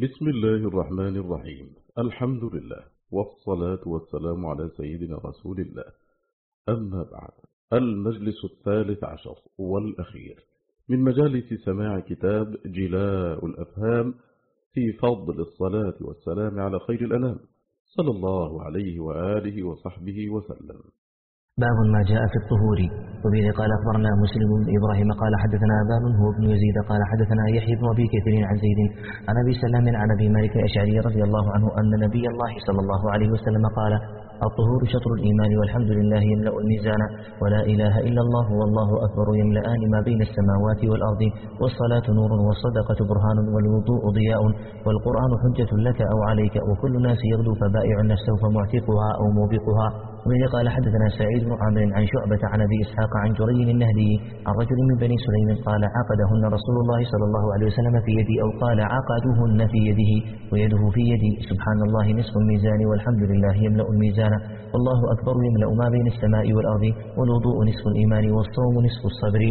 بسم الله الرحمن الرحيم. الحمد لله والصلاة والسلام على سيدنا رسول الله. أما بعد المجلس الثالث عشر والأخير. من مجالس سماع كتاب جلاء الأفهام في فضل الصلاة والسلام على خير الأنام. صلى الله عليه وآله وصحبه وسلم. باب ما جاء في الطهور. وبه قال أخبرنا مسلم إبراهيم قال حدثنا أبان هو بن يزيد قال حدثنا يحيى بن أبي كثير عن زيد عن أبي سلام عن أبي مالك الأشعري رضي الله عنه أن نبي الله صلى الله عليه وسلم قال الطهور شطر الإيمان والحمد لله يملأ الميزان. ولا إله إلا الله والله أكبر يملأان ما بين السماوات والأرض. والصلاة نور والصدقة برهان والوضوء ضياء. والقرآن حجة لك أو عليك. وكل الناس يغدو فبائع نفسه فمعتقها أو موبقها. ومن قال حدثنا سعيد بن عامر عن شعبة عن أبي إسحاق عن جري النهدي عن رجل من بني سليم قال عقدهن رسول الله صلى الله عليه وسلم في يدي أو قال عقدهن في يده ويده في يدي. سبحان الله نصف الميزان والحمد لله يملأ الميزان. والله أكبر يملأ ما بين السماء والأرض والوضوء نصف الإيمان والصوم نصف الصبر.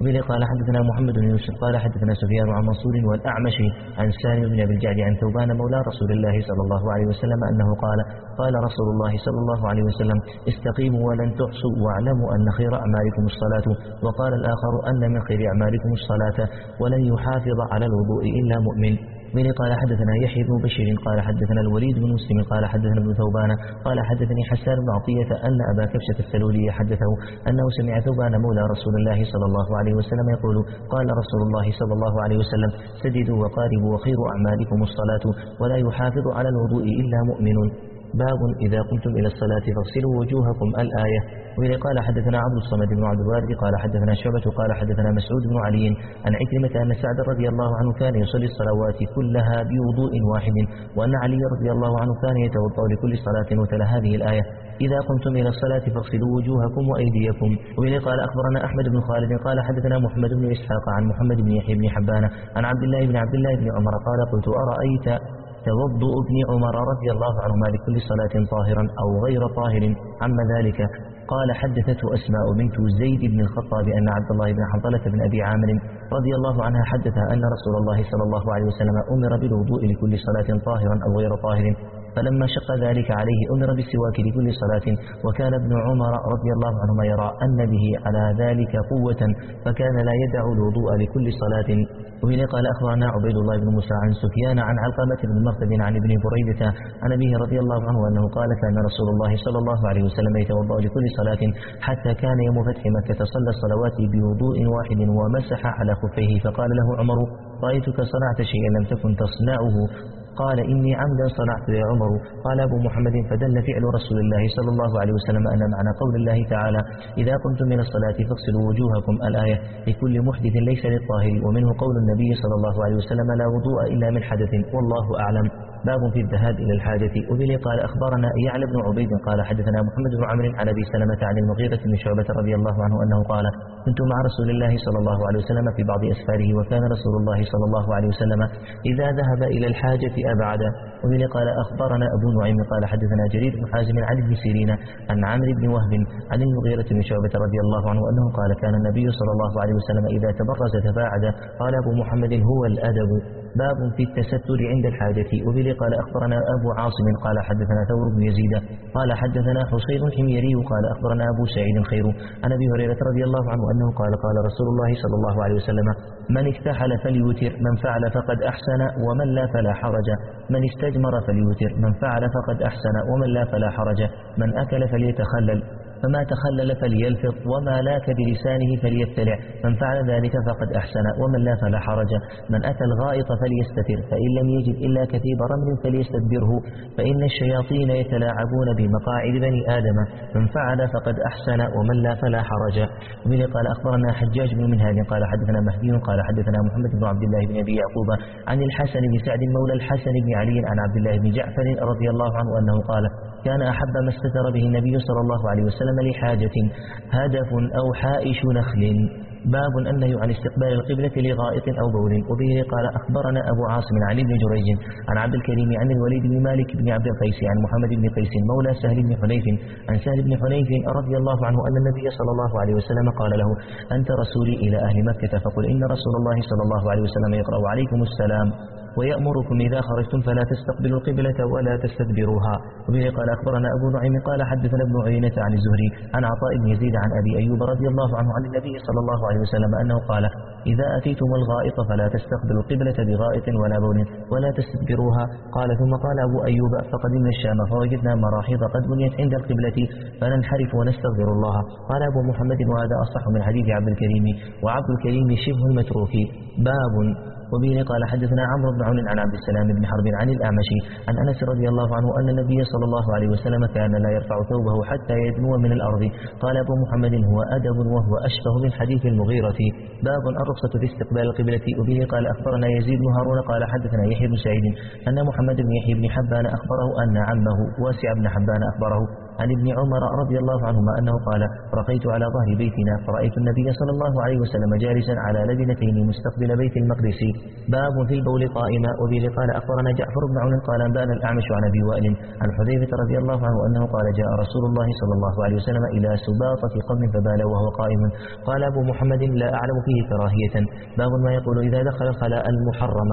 وبه قال حدثنا محمد بن يوسف قال حدثنا سفيان عن منصور والأعمش عن سالم بن أبي الجعد عن ثوبان مولى رسول الله صلى الله عليه وسلم أنه قال قال رسول الله صلى الله عليه وسلم استقيموا ولن تحصوا واعلموا أن خير أعمالكم الصلاة. وقال الآخر أن من خير أعمالكم الصلاة ولن يحافظ على الوضوء إلا مؤمن. من قال حدثنا يحيى بن بشير قال حدثنا الوليد بن مسلم قال حدثنا ابن ثوبان قال حدثني حسان بن عطية أن أبا كبشة السلولي حدثه أنه سمع ثوبان مولى رسول الله صلى الله عليه وسلم يقول قال رسول الله صلى الله عليه وسلم سددوا وقاربوا وخير أعمالكم الصلاة ولا يحافظ على الوضوء إلا مؤمن. باب إذا قمتم إلى الصلاة فاغسلوا وجوهكم الآية. وإذا قال حدثنا عبد الصمد بن عبد الوارد قال حدثنا شعبة قال حدثنا مسعود بن علي عن عكرمة أن سعد رضي الله عنه كان يصلي الصلوات كلها بوضوء واحد وأن علي رضي الله عنه كان يتوضأ لكل صلاة وتلا هذه الآية. إذا قمتم إلى الصلاة فاغسلوا وجوهكم وأيديكم. وإذا قال أخبرنا أحمد بن خالد قال حدثنا محمد بن إسحاق عن محمد بن يحيى بن حبان عن عبد الله بن عبد الله بن عمر قال قلت أرأيت توضؤ ابن عمر رضي الله عنهما لكل صلاة طاهرا أو غير طاهر. عما ذلك قال حدثته أسماء بنت زيد بن الخطاب أن عبد الله بن حنظلة بن أبي عامر رضي الله عنها حدثها أن رسول الله صلى الله عليه وسلم أمر بالوضوء لكل صلاة طاهرا أو غير طاهر. فلما شق ذلك عليه أمر بالسواك لكل صلاة. وكان ابن عمر رضي الله عنهما يرى أن به على ذلك قوة فكان لا يدع الوضوء لكل صلاة. وهنا قال أخبرنا عبيد الله بن موسى عن سفيان عن علقمة بن مرثد عن ابن بريدة عن أبيه رضي الله عنه أنه قال كان رسول الله صلى الله عليه وسلم يتوضأ لكل صلاة حتى كان يوم فتح مكة صلى الصلوات بوضوء واحد ومسح على خفيه فقال له عمر رأيتك صنعت شيئا لم تكن تصنعه. قال إني عمدا صنعت يا عمر. قال أبو محمد فدل فعل رسول الله صلى الله عليه وسلم أن معنى قول الله تعالى إذا قمتم من الصلاة فاغسلوا وجوهكم الآية لكل محدث ليس للطاهر. ومنه قول النبي صلى الله عليه وسلم لا وضوء إلا من حدث والله أعلم. باب في الذهاب إلى الحاجة وبه قال أخبرنا يعلى بن عبيد قال حدثنا محمد بن عمرو عن أبي سلمة عن المغيرة بن شعبة رضي الله عنه أنه قال كنت مع رسول الله صلى الله عليه وسلم في بعض أسفاره وكان رسول الله صلى الله عليه وسلم إذا ذهب إلى الحاجة أبعد. وبه قال أخبرنا أبو نعيم قال حدثنا جرير بن حازم عن ابن سيرين عن عمرو بن وهب عن المغيرة بن شعبة رضي الله عنه أنه قال كان النبي صلى الله عليه وسلم إذا تبرز تباعد. قال أبو محمد هو الأدب. باب في التستر عند الحاجة. وبه قال أخبرنا أبو عاصم قال حدثنا ثور بن يزيد قال حدثنا حسين الحميري قال أخبرنا أبو سعيد خير عن أبي هريرة رضي الله عنه أنه قال قال رسول الله صلى الله عليه وسلم من اكتحل فليوتر من فعل فقد أحسن ومن لا فلا حرج. من استجمر فليوتر من فعل فقد أحسن ومن لا فلا حرج. من أكل فليتخلل. فما تخلل فليلفظ وما لاك بلسانه فليبتلع. من فعل ذلك فقد أحسن ومن لا فلا حرج. من أتى الغائط فليستتر فإن لم يجد إلا كثيب رمل فليستدبره. فإن الشياطين يتلاعبون بمقاعد بني آدم. من فعل فقد أحسن ومن لا فلا حرج. ومن قال أخبرنا حجاج بن منهال قال حدثنا مهدي قال حدثنا محمد بن عبد الله بن أبي يعقوب عن الحسن بن سعد مولى الحسن بن علي عن عبد الله بن جعفر رضي الله عنه أنه قال كان أحب ما استتر به النبي صلى الله عليه وسلم لحاجة هدف أو حائش نخل. باب النهي عن استقبال القبلة لغائط أو بول. وبه قال أخبرنا أبو عاصم عن ابن جريج عن عبد الكريم عن الوليد بن مالك بن عبد القيس عن محمد بن قيس مولى سهل بن حنيف عن سهل بن حنيف رضي الله عنه أن النبي صلى الله عليه وسلم قال له أنت رسولي إلى أهل مكة فقل إن رسول الله صلى الله عليه وسلم يقرأ عليكم السلام. ويأمركم إذا خرجتم فلا تستقبلوا القبلة ولا تستدبروها. وبه قال أخبرنا أبو نعيم قال حدثنا ابن عيينة عن الزهري عن عطاء بن يزيد عن أبي أيوب رضي الله عنه عن النبي صلى الله عليه وسلم أنه قال إذا أتيتم الغائط فلا تستقبلوا القبلة بغائط ولا بول ولا تستدبروها. قال ثم قال أبو أيوب فقدمنا الشام فوجدنا مراحيض قد بنيت عند القبلة فننحرف ونستغفر الله. قال أبو محمد وهذا أصح من حديث عبد الكريم. وعبد الكريم شبه المتروك باب وبه قال حدثنا عمرو بن عون عن عبد السلام بن حرب عن الأعمشي عن أنس رضي الله عنه أن النبي صلى الله عليه وسلم كان لا يرفع ثوبه حتى يدنو من الأرض. قال أبو محمد هو أدب وهو أشبه من حديث المغيرة. باب الرخصة في استقبال القبلة. وبه قال أخبرنا يزيد بن هارون قال حدثنا يحيى بن سعيد أن محمد بن يحيى بن حبان أخبره أن عمه واسع بن حبان أخبره عن ابن عمر رضي الله عنهما أنه قال رقيت على ظهر بيتنا فرأيت النبي صلى الله عليه وسلم جالسا على لبنتين مستقبل بيت المقدس باب في البول قائما وبه قال أخبرنا جعفر بن عون قال أنبأنا الأعمش عن أبي وائل عن حذيفة رضي الله عنه أنه قال جاء رسول الله صلى الله عليه وسلم إلى سباطة قوم فبال وهو قائم قال أبو محمد لا أعلم فيه كراهية باب ما يقول إذا دخل الخلاء المحرم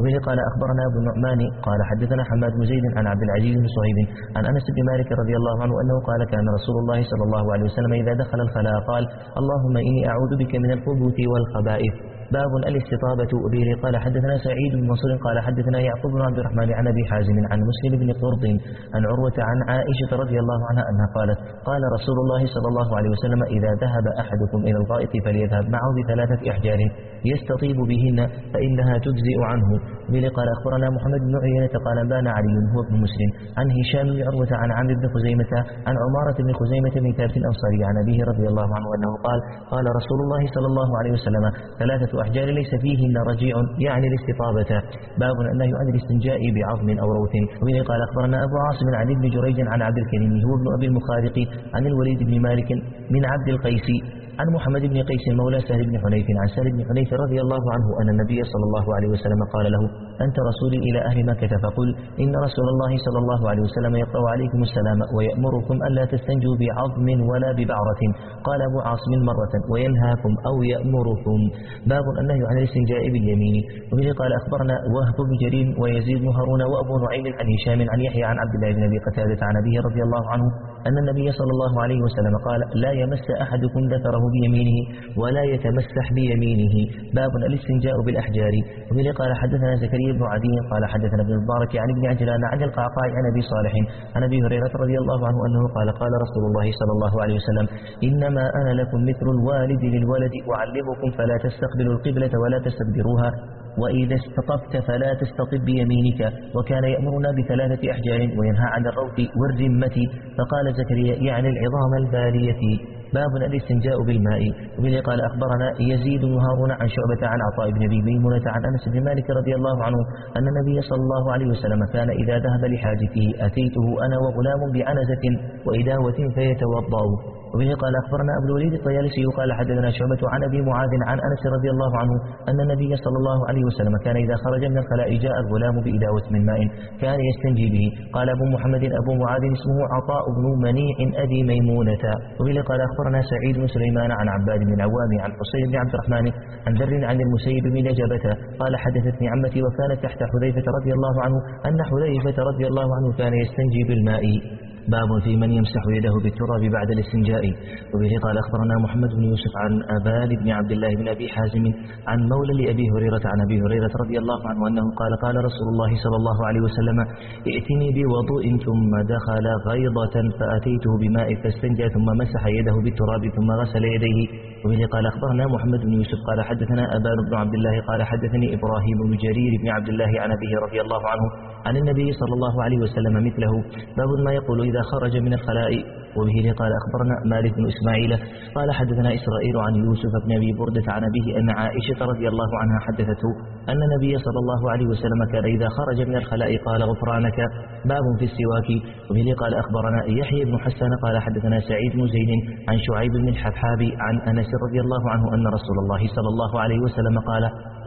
وبه قال أخبرنا أبو النعمان قال حدثنا حماد بن زيد عن عبد العزيز بن صهيب عن أنس بن مالك رضي الله أنه قال كان رسول الله صلى الله عليه وسلم إذا دخل الخلاء قال اللهم إني أعوذ بك من الخبث والخبائث. باب الاستطابة وبه قال حدثنا سعيد بن منصور قال حدثنا يعقوب بن عبد الرحمن عن أبي حازم عن مسلم بن قرط عن عروة عن عائشة رضي الله عنها أنها قالت قال رسول الله صلى الله عليه وسلم إذا ذهب أحدكم إلى الغائط فليذهب معه بثلاثة أحجار يستطيب بهن فإنها تجزئ عنه. به قال أخبرنا محمد بن عيينة قال بان علي هو ابن مسلم. عن هشام بن عروة عن عمرو بن خزيمة عن عمارة بن خزيمة بن ثابت الأنصاري عن أبيه رضي الله عنه أنه قال قال رسول الله صلى الله عليه وسلم ثلاثة أحجار ليس فيهن رجيع يعني الاستطابة باب النهي عن الاستنجاء بعظم أو روث. وبه قال أخبرنا أبو عاصم عن ابن جريج عن عبد الكريم هو ابن أبي المخارق عن الوليد بن مالك من عبد القيس. عن محمد بن قيس مولى سهل بن حنيف عن سهل بن حنيف رضي الله عنه أن النبي صلى الله عليه وسلم قال له أنت رسولي إلى أهل مكة فقل إن رسول الله صلى الله عليه وسلم يقرأ عليكم السلام ويأمركم ألا تستنجوا بعظم ولا ببعرة. قال أبو عاصم مرة وينهاكم أو يأمركم. باب النهي عن الاستنجاء باليمين. وبه قال أخبرنا وهب بن جرير ويزيد بن هارون وأبو نعيم عن هشام عن يحيى عن عبد الله بن أبي قتادة عن أبيه رضي الله عنه أن النبي صلى الله عليه وسلم قال لا يمس أحدكم ذكره بيمينه ولا يتمسح بيمينه. باب الاستنجاء بالأحجار. وبه قال حدثنا زكريا بن عدي قال حدثنا ابن المبارك عن ابن عجلان عن القعقاع عن أبي صالح عن أبي هريرة رضي الله عنه أنه قال قال رسول الله صلى الله عليه وسلم إنما أنا لكم مثل الوالد للولد أعلمكم فلا تستقبلوا القبلة ولا تستدبروها وإذا استطبت فلا تستطب بيمينك. وكان يأمرنا بثلاثة أحجار وينهى عن الروث والرمة. فقال زكريا يعني العظام البالية باب الاستنجاء بالماء. وبه قال أخبرنا يزيد هارون عن شعبة عن عطاء بن أبي ميمونة عن أنس بن مالك رضي الله عنه أن النبي صلى الله عليه وسلم كان إذا ذهب لحاجته أتيته أنا وغلام بعنزة وإداوة فيتوضأ. وبه قال أخبرنا أبو الوليد الطيالسي قال حدثنا شعبة عن أبي معاذ عن أنس رضي الله عنه أن النبي صلى الله عليه وسلم كان إذا خرج من الخلاء جاء الغلام بإداوة من ماء كان يستنجي به. قال أبو محمد أبو معاذ اسمه عطاء بن منيع أبي ميمونة. وبه قال أخبرنا سعيد بن سليمان عن عباد بن العوام عن حسين بن عبد الرحمن عن ذر عن المسيب بن نجبة قال حدثتني عمتي وكانت تحت حذيفة رضي الله عنه أن حذيفة رضي الله عنه كان يستنجي بالماء. باب في من يمسح يده بالتراب بعد الاستنجاء. وبه قال أخبرنا محمد بن يوسف عن أبان بن عبد الله بن أبي حازم عن مولى لأبي هريرة عن أبي هريرة رضي الله عنه أنه قال قال رسول الله صلى الله عليه وسلم ائتني بوضوء ثم دخل غيضة فأتيته بماء فاستنجى ثم مسح يده بالتراب ثم غسل يديه. وبه قال أخبرنا محمد بن يوسف قال حدثنا أبان بن عبد الله قال حدثني إبراهيم بن جرير بن عبد الله عن أبيه رضي الله عنه عن النبي صلى الله عليه وسلم مثله باب ما يقول إذا خرج من الخلاء وبه قال أخبرنا مالك بن إسماعيل قال حدثنا إسرائيل عن يوسف بن أبي بردة عن أبيه أن عائشة رضي الله عنها حدثته أن النبي صلى الله عليه وسلم كان إذا خرج من الخلاء قال غفرانك باب في السواك. وبه قال أخبرنا يحيى بن حسان قال حدثنا سعيد بن زيد عن شعيب بن الحبحاب عن أنس رضي الله عنه أن رسول الله صلى الله عليه وسلم قال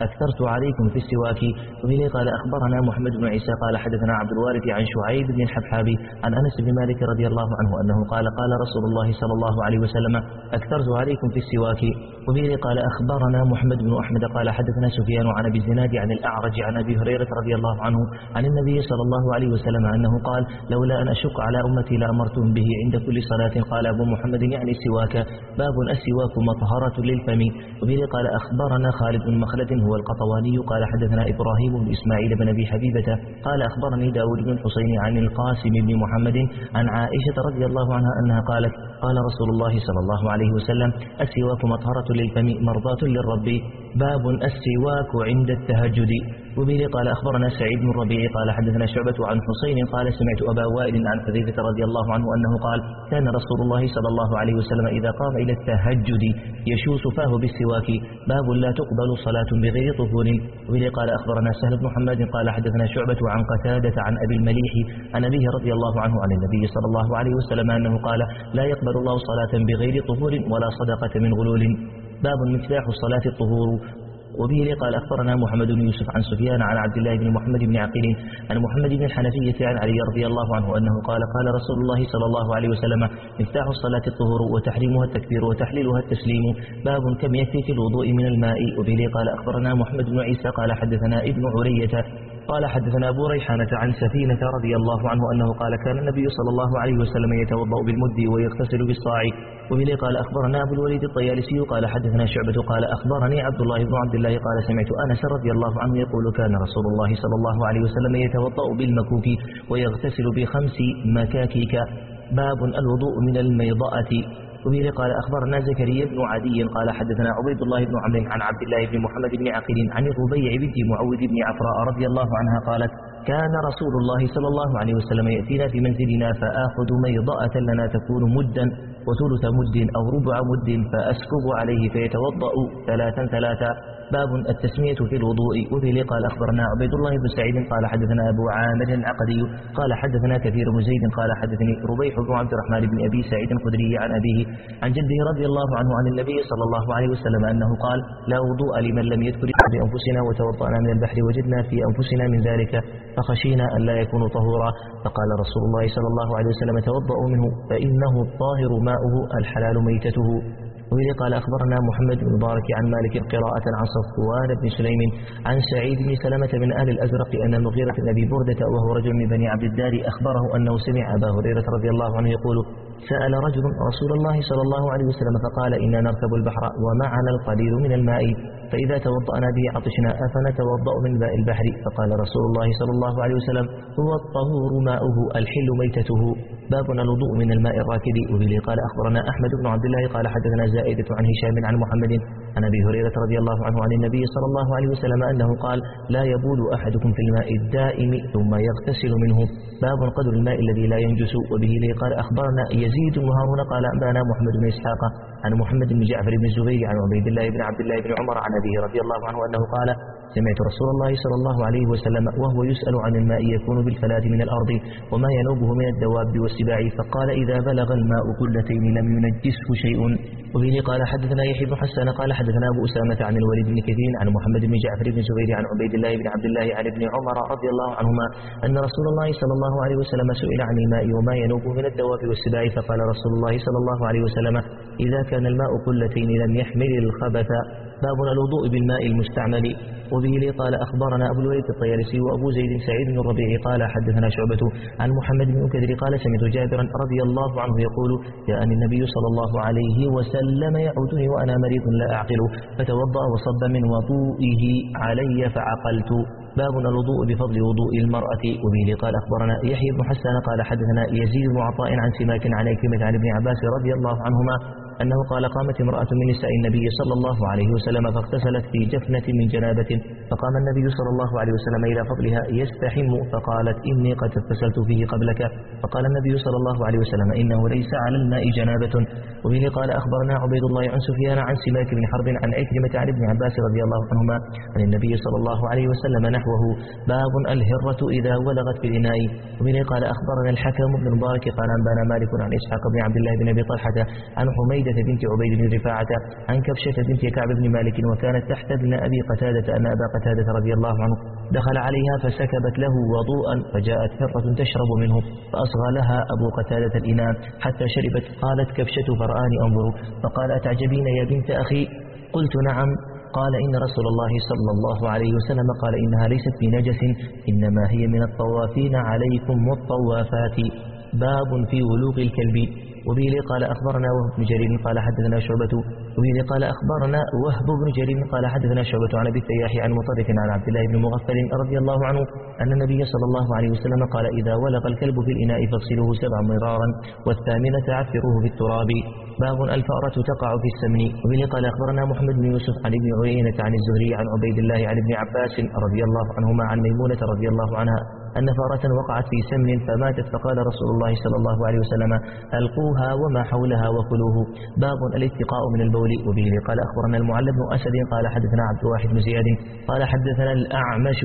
أكثرت عليكم في السواك. وبه قال أخبرنا محمد بن عيسى قال حدثنا عبد الوارث عن شعيب بن الحبحاب عن أنس بن مالك رضي الله عنه أنه قال قال رسول الله صلى الله عليه وسلم أكثرت عليكم في السواك. وبه قال أخبرنا محمد بن أحمد قال حدثنا سفيان عن أبي الزناد عن الأعرج عن أبي هريرة رضي الله عنه عن النبي صلى الله عليه وسلم أنه قال لولا أن أشق على أمتي لأمرتم به عند كل صلاة. قال أبو محمد يعني السواك. باب السواك مطهرة للفم. وبه قال أخبرنا خالد بن مخلد هو القطواني. قال حدثنا إبراهيم بن إسماعيل بن أبي حبيبة. قال أخبرني داود بن الحسين عن القاسم بن محمد عن عائشة رضي الله عنها أنها قالت قال رسول الله صلى الله عليه وسلم السواك مطهرة للفم مرضاة للرب باب السواك عند التهجد. وبه قال أخبرنا سعيد بن الربيع قال حدثنا شعبة عن حسين قال سمعت أبا وائل عن حذيفة رضي الله عنه أنه قال كان رسول الله صلى الله عليه وسلم إذا قام إلى التهجد يشوس فاه بالسواك باب لا تقبل صلاة بغير طهور. وبه قال أخبرنا سهل بن محمد قال حدثنا شعبة عن قتادة عن أبي المليح عن أبيه رضي الله عنه عن النبي صلى الله عليه وسلم أنه قال لا يقبل الله صلاة بغير طهور ولا صدقة من غلول. باب مفتاح الصلاة الطهور. وبه قال أخبرنا محمد بن يوسف عن سفيان عن عبد الله بن محمد بن عقيل عن محمد بن الحنفية عن علي رضي الله عنه أنه قال قال رسول الله صلى الله عليه وسلم مفتاح الصلاة الطهور وتحريمها التكبير وتحليلها التسليم. باب كم يكفي في الوضوء من الماء. وبه قال أخبرنا محمد بن عيسى قال حدثنا ابن عرية قال حدثنا أبو ريحانة عن سفينة رضي الله عنه أنه قال كان النبي صلى الله عليه وسلم يتوضأ بالمد ويغتسل بالصاع وبه قال أخبرنا أبو الوليد الطيالسي قال حدثنا شعبة قال أخبرني عبد الله بن عبد الله قال سمعت أنس رضي الله عنه يقول كان رسول الله صلى الله عليه وسلم يتوضأ بالمكوك ويغتسل بخمس مكاكيك. باب الوضوء من الميضأة. وبه قال أخبرنا زكريا بن عدي قال حدثنا عبيد الله بن عمرو عن عبد الله بن محمد بن عقيل عن الربيع بنت معوذ بن عفراء رضي الله عنها قالت كان رسول الله صلى الله عليه وسلم يأتينا في منزلنا فآخذ ميضأة لنا تكون مدا وثلث مد أو ربع مد فأسكب عليه فيتوضأ ثلاثا ثلاثا. باب التسمية في الوضوء. وفي قال أخبرنا عبيد الله بن سعيد قال حدثنا أبو عامر العقدي قال حدثنا كثير بن زيد قال حدثني ربيح بن عبد الرحمن بن أبي سعيد الخدري عن أبيه عن جده رضي الله عنه عن النبي صلى الله عليه وسلم أنه قال لا وضوء لمن لم يذكر بأنفسنا وتوضأنا من البحر وجدنا في أنفسنا من ذلك فخشينا أن لا يكون طهورا. فقال رسول الله صلى الله عليه وسلم توضأوا منه فإنه الطاهر ماؤه الحلال ميتته. وإذا قال أخبرنا محمد بن مبارك عن مالك قراءة عن صفوان بن سليم عن سعيد بن سلمة من أهل الأزرق أن المغيرة بن أبي بردة وهو رجل من بني عبد الدار أخبره أنه سمع أبا هريرة رضي الله عنه يقول سأل رجل رسول الله صلى الله عليه وسلم فقال إنا نركب البحر ومعنا القليل من الماء فإذا توضأنا به عطشنا أفنتوضأ من ماء البحر؟ فقال رسول الله صلى الله عليه وسلم هو الطهور ماؤه الحل ميتته. باب الوضوء من الماء الراكد. وبه قال أخبرنا أحمد بن عبد الله قال حدثنا زائدة عن هشام عن محمد عن أبي هريرة رضي الله عنه عن النبي صلى الله عليه وسلم أنه قال لا يبول أحدكم في الماء الدائم ثم يغتسل منه. باب قدر الماء الذي لا ينجس. وبه قال أخبرنا يزيد بن هارون قال أنبأنا محمد بن إسحاق عن محمد بن جعفر بن الزبير عن عبيد الله بن عبد الله بن عمر عن أبيه رضي الله عنه أنه قال سمعت رسول الله صلى الله عليه وسلم وهو يسأل عن الماء يكون بالفلاة من الأرض وما ينوبه من الدواب والسباع فقال إذا بلغ الماء كلتين لم ينجسه شيء. وبه قال حدثنا يحيى بن حسان قال حدثنا أبو أسامة عن الوليد بن كثير عن محمد بن جعفر بن زبير عن عبيد الله بن عبد الله عن ابن عمر رضي الله عنهما أن رسول الله صلى الله عليه وسلم سئل عن الماء وما ينوبه من الدواب والسباع فقال رسول الله صلى الله عليه وسلم إذا كان الماء كلتين لم يحمل الخبث باب الوضوء بالماء المستعمل. وبه لي قال أخبرنا أبو الوليد الطيالسي وأبو زيد سعيد بن الربيع قال حدثنا شعبة عن محمد بن كدر قال سمعت جابرا رضي الله عنه يقول جاءني النبي صلى الله عليه وسلم يعودني وأنا مريض لا أعقل فتوضأ وصب من وضوئه علي فعقلت. باب الوضوء بفضل وضوء المرأة وبه. قال أخبرنا يحيى بن حسان قال حدثنا يزيد بن عطاء عن سماك عن كلمة عن ابن عباس رضي الله عنهما أنه قال قامت امرأة من نساء النبي صلى الله عليه وسلم فاغتسلت في جفنة من جنابة فقام النبي صلى الله عليه وسلم إلى فضلها يستحم فقالت إني قد اغتسلت فيه قبلك. فقال النبي صلى الله عليه وسلم إنه ليس على الماء جنابة. وبه قال أخبرنا عبيد الله عن سفيان عن سماك بن حرب عن عكرمة عن ابن عباس رضي الله عنهما عن النبي صلى الله عليه وسلم نحوه باب الهرة إذا ولغت في الإناء. وبه قال أخبرنا الحكم بن مبارك قال أنبانا مالك عن إسحاق بن عبد الله بن أبي طلحة عن حميدة بنت عبيد بن رفاعة عن كبشة بنت كعب بن مالك وكانت تحت ابن أبي قتادة أن أبا قتادة رضي الله عنه. دخل عليها فسكبت له وضوءا فجاءت هرة تشرب منه فأصغى لها أبو قتادة الإناء حتى شربت قالت كبشة فرآني أنظر. فقال أتعجبين يا بنت أخي؟ قلت نعم. قال إن رسول الله صلى الله عليه وسلم قال إنها ليست بنجس إنما هي من الطوافين عليكم والطوافات باب في ولوغ الكلب. وبه قال أخبرنا وهب بن جرير قال حدثنا شعبة. وبه قال أخبرنا وهب بن جرير قال حدثنا شعبة عن أبي التياح عن مطرف عن عبد الله بن مغفل رضي الله عنه أن النبي صلى الله عليه وسلم قال إذا ولغ الكلب في الإناء فاغسلوه سبع مرارا والثامنة عفروه بالتراب باب الفأرة تقع في السمن. وبه قال أخبرنا محمد بن يوسف عن ابن عيينة عن الزهري عن عبيد الله عن ابن عباس رضي الله عنهما عن ميمونة رضي الله عنها أن فارة وقعت في سمن فماتت فقال رسول الله صلى الله عليه وسلم ألقوها وما حولها وكلوه. باب الاتقاء من البول وبه. قال أخبرنا المعلم بن أسد قال حدثنا عبد الواحد بن زياد. قال حدثنا الأعمش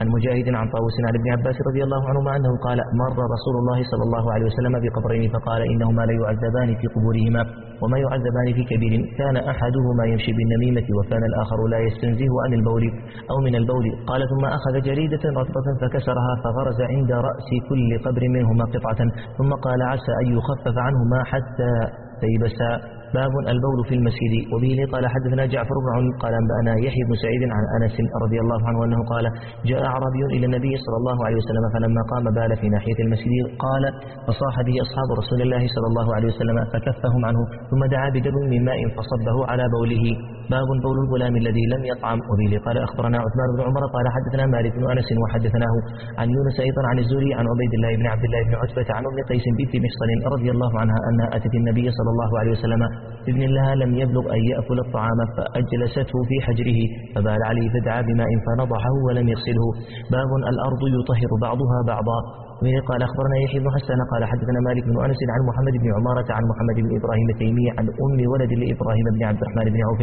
عن مجاهد عن طاووس عن ابن عباس رضي الله عنهما أنه قال مر رسول الله صلى الله عليه وسلم بقبرين فقال إنهما لا يعذبان في قبورهما وما يعذبان في كبير. كان أحدهما يمشي بالنميمة وكان الآخر لا يستنزه عن البول أو من البول. قال ثم أخذ جريدة رطبة فكسرها فغرز عند رأس كل قبر منهما قطعة ثم قال عسى أن يخفف عنهما حتى تيبسا باب البول في المسجد. وبه قال حدثنا جعفر بن عون قال أنبأنا يحيى بن سعيد عن أنس رضي الله عنه أنه قال جاء أعرابي إلى النبي صلى الله عليه وسلم فلما قام بال في ناحية المسجد قال فصاح به أصحاب رسول الله صلى الله عليه وسلم فكفهم عنه ثم دعا بدلو من ماء فصبه على بوله. باب بول الغلام الذي لم يطعم. وبه قال أخبرنا عثمان بن عمر قال حدثنا مالك بن أنس وحدثناه عن يونس أيضا عن الزوري عن عبيد الله بن عبد الله بن عتبة عن أم قيس بنت محصن رضي الله عنها أنها أتت النبي صلى الله عليه وسلم ابن لها لم يبلغ أن يأكل الطعام فأجلسته في حجره فبال عليه فدعا بماء فنضحه ولم يغسله. باب الأرض يطهر بعضها بعضا. وبه قال أخبرنا يحيى بن حسن قال حدثنا مالك بن أنس عن محمد بن عمارة عن محمد بن إبراهيم التيمي عن أم ولد لإبراهيم بن عبد الرحمن بن عوف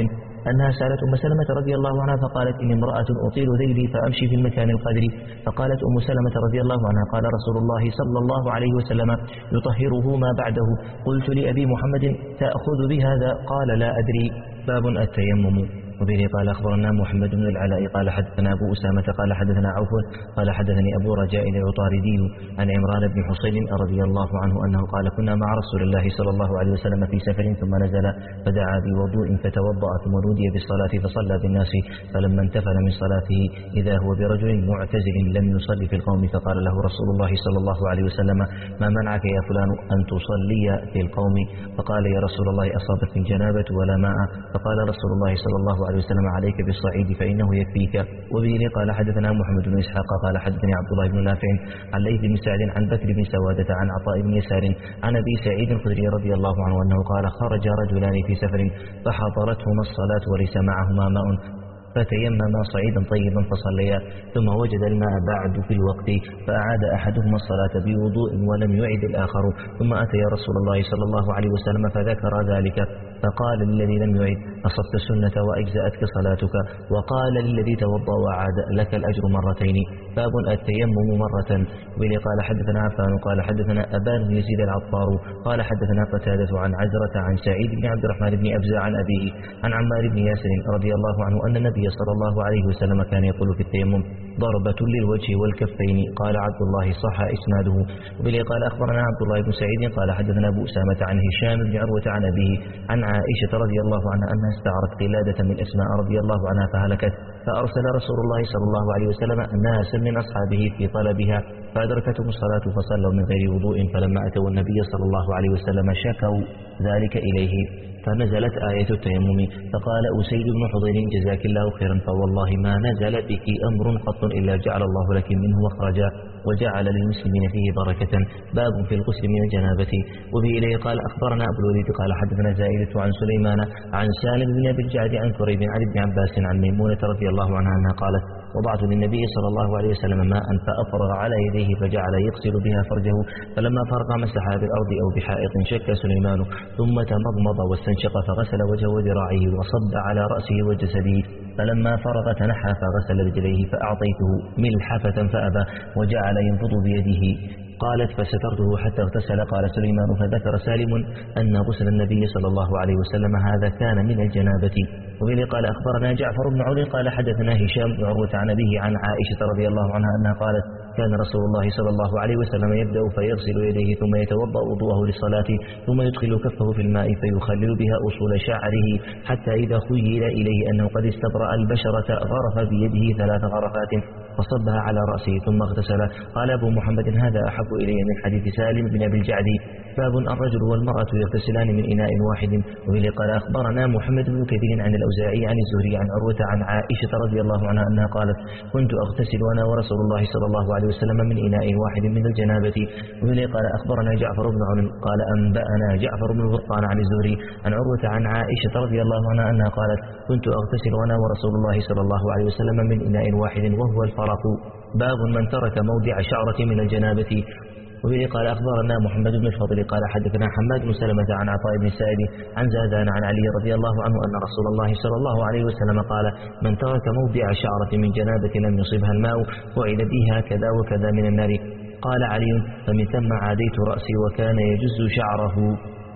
أنها سألت أم سلمة رضي الله عنها فقالت إني امرأة أطيل ذيلي فأمشي في المكان القدر فقالت أم سلمة رضي الله عنها قال رسول الله صلى الله عليه وسلم يطهره ما بعده. قلت لأبي محمد تأخذ بهذا؟ قال لا أدري. باب التيمم. وبه قال أخبرنا محمد بن العلاء قال حدثنا أبو أسامة قال حدثنا عوف قال حدثني أبو رجاء العطاردي عن عمران بن حصين رضي الله عنه أنه قال كنا مع رسول الله صلى الله عليه وسلم في سفر ثم نزل فدعا بوضوء فتوضأ ثم نودي بالصلاة فصلى بالناس فلما انتفل من صلاته إذا هو برجل معتزل لم يصلي في القوم فقال له رسول الله صلى الله عليه وسلم ما منعك يا فلان أن تصلي في القوم؟ فقال يا رسول الله أصابتني جنابة ولا ماء. فقال رسول الله صلى الله عليه عليه وسلم عليك بالصعيد فإنه يكفيك. وبه قال حدثنا محمد بن إسحاق قال حدثني عبد الله بن نافع عن ليث بن سعد عن بكر بن سوادة عن عطاء بن يسار عن أبي سعيد الخدري رضي الله عنه أنه قال خرج رجلان في سفر فحضرتهما الصلاة وليس معهما ماء فتيمما صعيدا طيبا فصليا ثم وجد الماء بعد في الوقت فأعاد أحدهما الصلاة بوضوء ولم يعد الآخر ثم أتى يا رسول الله صلى الله عليه وسلم فذكر ذلك. فقال للذي لم يعد أصبت السنة وأجزأتك صلاتك. وقال للذي توضأ وعاد لك الأجر مرتين. باب التيمم مرة. وبه قال حدثنا عفان قال حدثنا أبان بن يزيد العطار قال حدثنا قتادة عن عزرة عن سعيد بن عبد الرحمن بن أبزة عن أبيه عن عمار بن ياسر رضي الله عنه أن النبي صلى الله عليه وسلم كان يقول في التيمم ضربة للوجه والكفين. قال عبد الله صح إسناده. وبه قال أخبرنا عبد الله بن سعيد قال حدثنا أبو أسامة عن هشام بن عروة عن أبيه عن عائشة رضي الله عنها أنها استعرت قلادة من أسماء رضي الله عنها فهلكت. فأرسل رسول الله صلى الله عليه وسلم ناسا من أصحابه في طلبها. فأدركتهم الصلاة فصلوا من غير وضوء فلما أتوا النبي صلى الله عليه وسلم شكوا ذلك إليه. فنزلت آية التيمم. فقال أسيد بن حضير جزاك الله خيرا فوالله ما نزل بك أمر قط إلا جعل الله لك منه مخرجا. وجعل للمسلمين فيه بركة. باب في الغسل من الجنابة وبه إليه قال أخبرنا أبو الوليد قال حدثنا زائدة عن سليمان عن سالم بن أبي الجعد عن كريب عن ابن عباس عن ميمونة رضي الله عنها أنها قالت وضعت للنبي صلى الله عليه وسلم ماء فأفرغ على يديه فجعل يغسل بها فرجه فلما فرغ مسح بالأرض أو بحائط شك سليمان ثم تمضمض واستنشق فغسل وجهه وذراعيه وصب على رأسه وجسده فلما فرغ تنحى فغسل رجليه فأعطيته ملحفة فأبى وجعل ينفض بيده. قالت فسترته حتى اغتسل قال سليمان فذكر سالم أن غسل النبي صلى الله عليه وسلم هذا كان من الجنابة وبه قال أخبرنا جعفر بن عون قال حدثنا هشام بن عروة عن أبيه عن عائشة رضي الله عنها أنها قالت كان رسول الله صلى الله عليه وسلم يبدأ فيغسل يديه ثم يتوضأ وضوءه للصلاة ثم يدخل كفه في الماء فيخلل بها أصول شعره حتى إذا خيل إليه أنه قد استبرأ البشرة غرف بيده ثلاث غرفات فصبها على رأسه ثم اغتسل قال أبو محمد هذا أحب إلي من حديث سالم بن أبي الجعد. باب الرجل والمرأة يغتسلان من إناء واحد. وبه قال أخبرنا محمد بن كثير عن الأوزاعي عن الزهري عن عروة عن عائشة رضي الله عنها أنها قالت كنت أغتسل وأنا ورسول الله صلى الله عليه وسلم من إناء واحد من الجنابة. وبه قال أخبرنا جعفر بن عون قال أنبأنا جعفر بن الفرقان عن الزهري عن عروة عن عائشة رضي الله عنها أنها قالت كنت أغتسل وأنا ورسول الله صلى الله عليه وسلم من إناء واحد وهو الفرق باب من ترك موضع شعرة من الجنابة. وبه قال أخبرنا محمد بن الفضل قال حدثنا حماد بن سلمة عن عطاء بن سائب عن زادان عن علي رضي الله عنه أن رسول الله صلى الله عليه وسلم قال من ترك موضع شعرة من جنابة لم يصبها الماء فعل بها كذا وكذا من النار. قال علي فمن ثم عاديت رأسي وكان يجز شعره.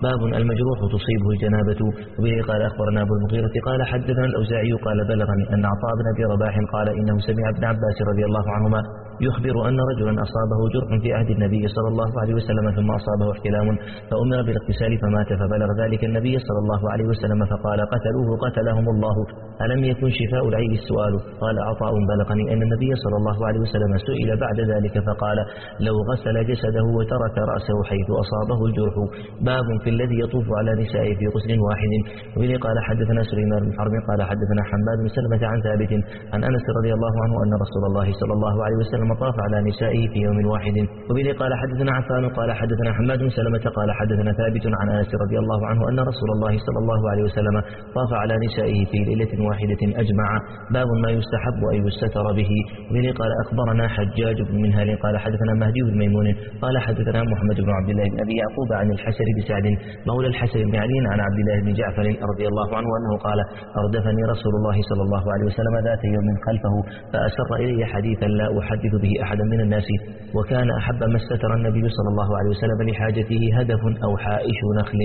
باب المجروح تصيبه الجنابة. وبه قال أخبرنا أبو المغيرة قال حدثنا الأوزاعي قال بلغني أن عطاء بن أبي رباح قال إنه سمع ابن عباس رضي الله عنهما يخبر أن رجلا أصابه جرح في عهد النبي صلى الله عليه وسلم ثم أصابه احتلام فأمر بالاغتسال فمات فبلغ ذلك النبي صلى الله عليه وسلم فقال قتلوه قتلهم الله. ألم يكن شفاء العين السؤال قال عطاء بلغني أن النبي صلى الله عليه وسلم سئل بعد ذلك فقال لو غسل جسده وترك رأسه حيث أصابه الجرح باب في الذي يطوف على نسائه في غسل واحد وبه قال حدثنا سليمان بن حرب قال حدثنا حماد بن سلمة عن ثابت عن أنس رضي الله عنه أن رسول الله صلى الله عليه وسلم طاف على نسائه في يوم واحد. وبه قال حدثنا عفان قال حدثنا حماد بن سلمة قال حدثنا ثابت عن أنس رضي الله عنه أن رسول الله صلى الله عليه وسلم طاف على نسائه في ليلة واحدة أجمع. باب ما يستحب أن يستتر به. وبه قال أخبرنا حجاج بن منهل قال حدثنا مهدي بن ميمون قال حدثنا محمد بن عبد الله بن أبي يعقوب عن الحسن بسعد مولى الحسن بن علي عن عبد الله بن جعفر رضي الله عنه أنه قال أردفني رسول الله صلى الله عليه وسلم ذات يوم خلفه فأسر إلي حديثا لا أحدث به أحدا من الناس وكان أحب ما استتر النبي صلى الله عليه وسلم لحاجته هدف أو حائش نخل.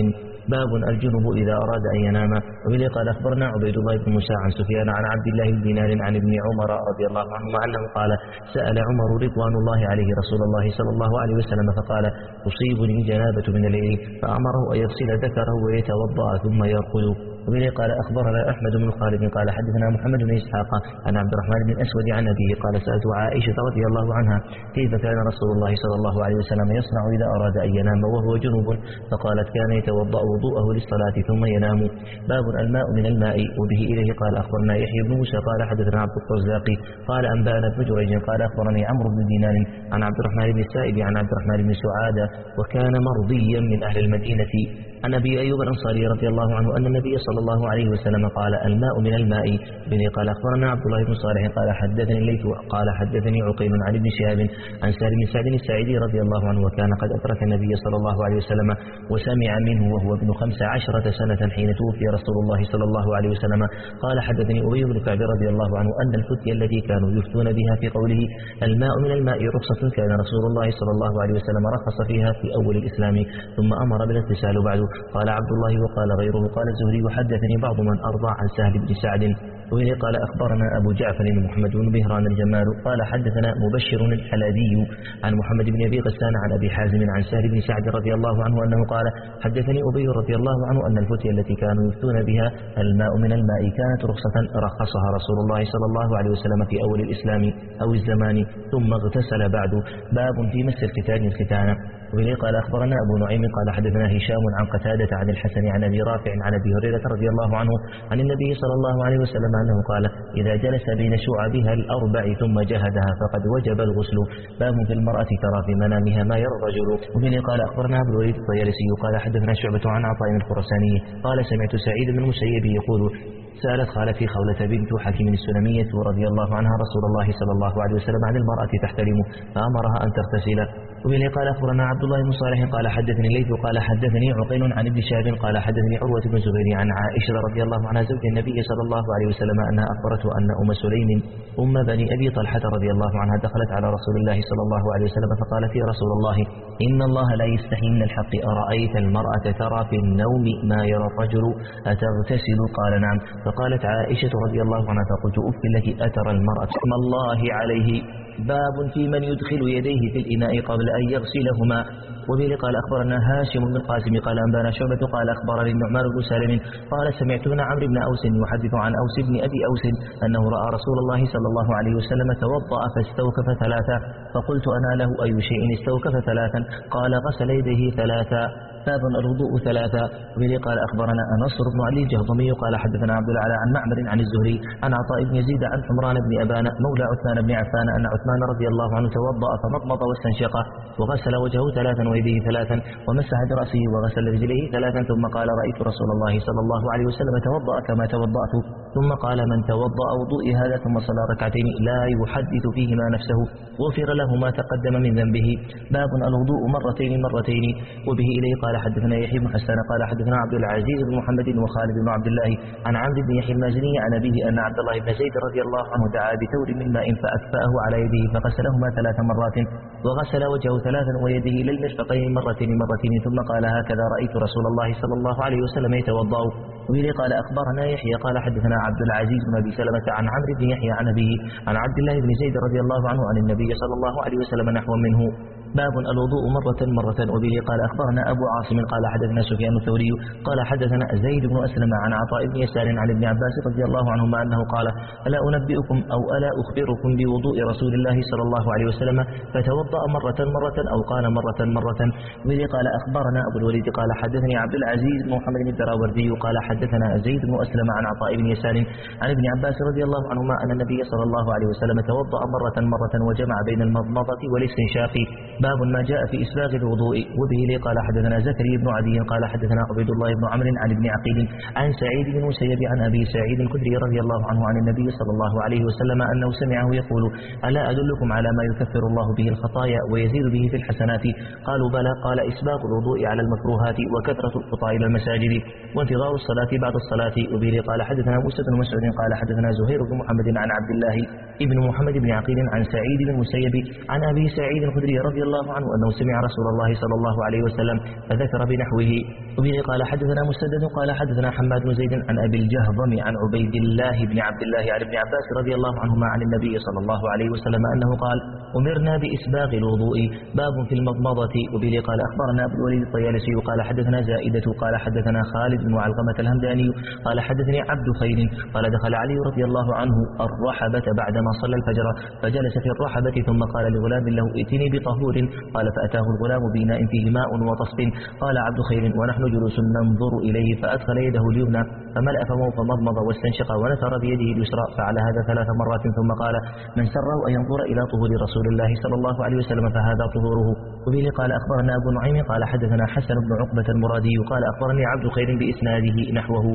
باب الجنب إذا أراد أن ينام. وبه قال أخبرنا عبيد الله بن موسى عن سفيان عن عبد الله بن دينار عن ابن عمر رضي الله عنهما أنه قال سأل عمر رضوان الله عليه رسول الله صلى الله عليه وسلم فقال تصيبني الجنابة من الليل. فأمره أن يغسل ذكره ويتوضأ ثم يرقد وبه قال أخبرنا أحمد بن خالد قال حدثنا محمد بن إسحاق عن عبد الرحمن بن أسود عن أبيه قال سألت عائشة رضي الله عنها كيف كان رسول الله صلى الله عليه وسلم يصنع إذا أراد أن ينام وهو جنوب؟ فقالت كان يتوضأ وضوءه للصلاة ثم ينام. باب الماء من الماء. وبه إليه قال أخبرنا يحيى بن موسى قال حدثنا عبد الرزاق قال أنبأنا ابن جريج قال أخبرني عمرو بن دينار عن عبد الرحمن بن السائب عن عبد الرحمن بن سعادة وكان مرضيا من أهل المدينة. عن أبي أيوب الأنصاري رضي الله عنه أن النبي صلى الله عليه وسلم قال الماء من الماء. بني قال أخبرنا عبد الله بن صالح قال حدثني الليث. قال حدثني عقيل عن ابن شهاب عن سالم بن سعد الساعدي رضي الله عنه وكان قد أدرك النبي صلى الله عليه وسلم وسمع منه وهو ابن خمس عشرة سنة حين توفي رسول الله صلى الله عليه وسلم. قال حدثني أبي بن كعب رضي الله عنه أن الفتية التي كانوا يفتون بها في قوله الماء من الماء رخصة كان رسول الله صلى الله عليه وسلم رخص فيها في أول الإسلام. ثم أمر بالاغتسال بعد. قال عبد الله وقال غيره. قال الزهري وحدثني بعض من أرضى عن سهل بن سعد. وإليه قال أخبرنا أبو جعفر محمد بن بهران الجمال. قال حدثنا مبشر الحلابي عن محمد بن أبي غسان عن أبي حازم عن سهل بن سعد رضي الله عنه أنه قال حدثني أبي رضي الله عنه أن الفتية التي كانوا يفتون بها الماء من الماء كانت رخصة رخصها رسول الله صلى الله عليه وسلم في أول الإسلام أو الزمان ثم اغتسل بعد. باب في مس الختان الختان وإليه قال أخبرنا أبو نعيم قال حدثنا هشام عن قتادة عن الحسن عن أبي رافع عن أبي هريرة رضي الله عنه عن النبي صلى الله عليه وسلم أنه قال إذا جلس بين شعبها الأربع ثم جهدها فقد وجب الغسل. باب في المرأة ترى في منامها ما يرى الرجل وبه قال أخبرنا أبو الوليد الطيالسي قال حدثنا شعبة عن عطاء الخرساني قال سمعت سعيد بن المسيب يقول سألت خالتي خولة بنت حكيم السلمية رضي الله عنها رسول الله صلى الله عليه وسلم عن المرأة تحترم فأمرها أن تغتسل. وبه قال أخبرنا عبد الله بن صالح قال حدثني الليث قال حدثني عقيل عن ابن شهاب قال حدثني عروة بن زبير عن عائشة رضي الله عنها زوج النبي صلى الله عليه وسلم أنها أخبرته أن أم سليم أم بني أبي طلحة رضي الله عنها دخلت على رسول الله صلى الله عليه وسلم فقالت يا رسول الله إن الله لا يستحي من الحق أرأيت المرأة ترى في النوم ما يرى الرجل أتغتسل؟ قال نعم. فقالت عائشة رضي الله عنها فقلت أف لك أترى المرأة. اسم الله عليه. باب في من يدخل يديه في الإناء قبل أن يغسلهما. وبه قال أخبرنا هاشم بن القاسم قال أنبانا شعبة قال أخبرني النعمان بن سالم قال سمعت ابن عمرو بن أوس يحدث عن أوس بن أبي أوس أنه رأى رسول الله صلى الله عليه وسلم توضأ فاستوكف ثلاثا فقلت أنا له أي شيء استوكف ثلاثا؟ قال غسل يديه ثلاثا. باب الوضوء ثلاثة. وبه قال أخبرنا نصر بن علي الجهضمي قال حدثنا عبد العلاء عن معمر عن الزهري عن عطاء بن يزيد عن عمران بن أبان مولى عثمان بن عفان أن عثمان رضي الله عنه توضأ فمضمض واستنشق وغسل وجهه ثلاثا ويديه ثلاثا ومسح برأسه وغسل رجليه ثلاثا ثم قال رأيت رسول الله صلى الله عليه وسلم توضأ كما توضأت. ثم قال من توضأ وضوئي هذا ثم صلى ركعتين لا يحدث فيهما نفسه غفر له ما تقدم من ذنبه. باب الوضوء مرتين مرتين وبه إليه قال حدثنا يحيى بن حسان قال حدثنا عبد العزيز بن محمد وخالد بن عبد الله عن عمرو بن يحيى المازني عن أبيه أن عبد الله بن زيد رضي الله عنه دعا بثور من ماء فأكفأه على يده فغسلهما ثلاث مرات وغسل وجهه ثلاثا ويده إلى المرفقين مرتين مرتين ثم قال هكذا رأيت رسول الله صلى الله عليه وسلم يتوضأ. وبه قال أخبرنا يحيى. قال حدثنا عبد العزيز بن أبي سلمة عن عمرو بن يحيى عن أبيه عن عبد الله بن زيد رضي الله عنه عن النبي صلى الله عليه وسلم نحو منه. باب الوضوء مرة مرة وبه قال أخبرنا أبو عاصم قال حدثنا سفيان الثوري قال حدثنا زيد بن أسلم عن عطاء بن يسار عن ابن عباس رضي الله عنهما أنه قال ألا أنبئكم أو ألا أخبركم بوضوء رسول الله صلى الله عليه وسلم فتوضأ مرة مرة أو قال مرة مرة؟ وبه قال أخبرنا أبو الوليد قال حدثني عبد العزيز بن محمد بن الدراوردي قال حدثنا زيد بن أسلم عن عطاء بن يسار عن ابن عباس رضي الله عنهما أن النبي صلى الله عليه وسلم توضأ مرة مرة وجمع بين المضمضة والاستنشاق. باب ما جاء في إسباغ الوضوء وبه لي قال حدثنا زكريا بن عدي قال حدثنا عبيد الله بن عمرو عن ابن عقيل عن سعيد بن مسيب عن أبي سعيد الخدري رضي الله عنه عن النبي صلى الله عليه وسلم أنه سمعه يقول ألا أدلكم على ما يكفر الله به الخطايا ويزيد به في الحسنات؟ قالوا بلى قال إسباغ الوضوء على المكروهات وكثرة الخطى إلى المساجد وانتظار الصلاة بعد الصلاة. وبه قال حدثنا موسى بن مسعود قال حدثنا زهير بن محمد عن عبد الله ابن محمد بن عقيل عن سعيد بن المسيب عن أبي سعيد الخدري رضي الله عنه أنه سمع رسول الله صلى الله عليه وسلم فذكر بنحوه. وبه قال حدثنا مسدد قال حدثنا حماد بن زيد عن أبي الجهضم عن عبيد الله بن عبد الله عن ابن عباس رضي الله عنهما عن النبي صلى الله عليه وسلم أنه قال أمرنا بإسباغ الوضوء باب في المضمضة. وبه قال أخبرنا أبو الوليد الطيالسي قال حدثنا زائدة قال حدثنا خالد بن علقمة الهمداني قال حدثني عبد خير قال دخل علي رضي الله عنه الرحبة بعدما صلى الفجر فجلس في الرحبة ثم قال لغلام له ائتني بطهور قال فأتاه الغلام بإناء فيه ماء وطصب قال عبد خير ونحن جلوس ننظر إليه فأدخل يده اليمنى فملأ فمه فمضمض واستنشق ونثر بيده اليسرى. فعل هذا ثلاث مرات ثم قال من سره أن ينظر إلى طهور رسول الله صلى الله عليه وسلم فهذا طهوره. وبه قال أخبرنا أبو نعيم قال حدثنا حسن بن عقبة المرادي قال أخبرني عبد خير بإسناده نحوه.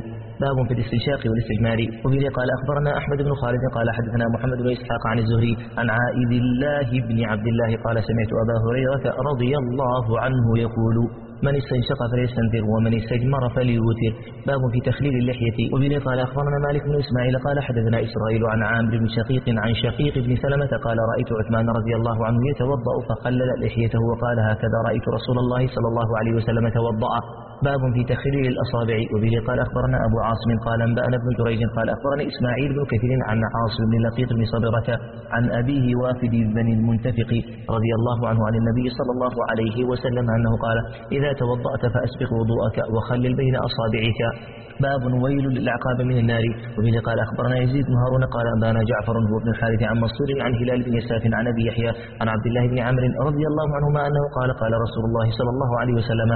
باب في الاستنشاق والاستجمار وبه قال أخبرنا أحمد بن خالد قال حدثنا محمد بن إسحاق عن الزهري عن عائد الله بن عبد الله قال سمعت أبا هريرة رضي الله عنه يقول من استنشق فليستنثر ومن استجمر فليوتر. باب في تخليل اللحية. وبه قال أخبرنا مالك بن إسماعيل قال حدثنا إسرائيل عن عامر بن شقيق عن شقيق بن سلمة قال رأيت عثمان رضي الله عنه يتوضأ فخلل لحيته وقال هكذا رأيت رسول الله صلى الله عليه وسلم توضأ. باب في تخليل الأصابع. وبه قال أخبرنا أبو عاصم قال أنبأنا ابن جريج قال أخبرنا إسماعيل بن كثير عن عاصم بن لقيط بن صبرة عن أبيه وافد بن المنتفق رضي الله عنه عن النبي صلى الله عليه وسلم أنه قال إذا إذا توضأت فأسبق وضوءك وخلل بين أصابعك. باب ويل للأعقاب من النار. وبه قال أخبرنا يزيد بن هارون قال أنبأنا جعفر هو بن الحارث عن منصور عن هلال بن يساف عن أبي يحيى عن عبد الله بن عمرو رضي الله عنهما أنه قال قال رسول الله صلى الله عليه وسلم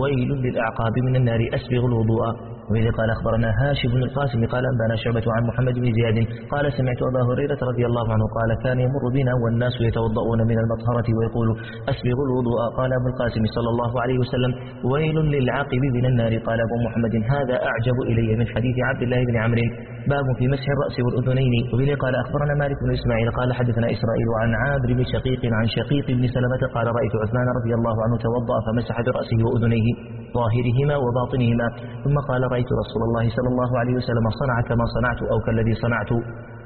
ويل للأعقاب من النار. أسبغ الوضوء. وإذا قال أخبرنا هاشم بن القاسم قال أنبأنا شعبة عن محمد بن زياد قال سمعت أبا هريرة رضي الله عنه قال كان يمر بنا والناس يتوضؤون من المطهرة ويقول أسبغ الوضوء قال أبو القاسم صلى الله عليه وسلم ويل للعاقب من النار قال أبو محمد هذا أعجب إلي من حديث عبد الله بن عمرو باب في مسح الرأس والأذنين وبه قال أخبرنا مالك بن إسماعيل قال حدثنا إسرائيل عن عامر بن شقيق عن شقيق بن سلمة قال رأيت عثمان رضي الله عنه توضأ فمسح برأسه وأذنيه ظاهرهما وباطنهما. ثم قال رأيت رسول الله صلى الله عليه وسلم صنع كما صنعت أو كالذي صنعت.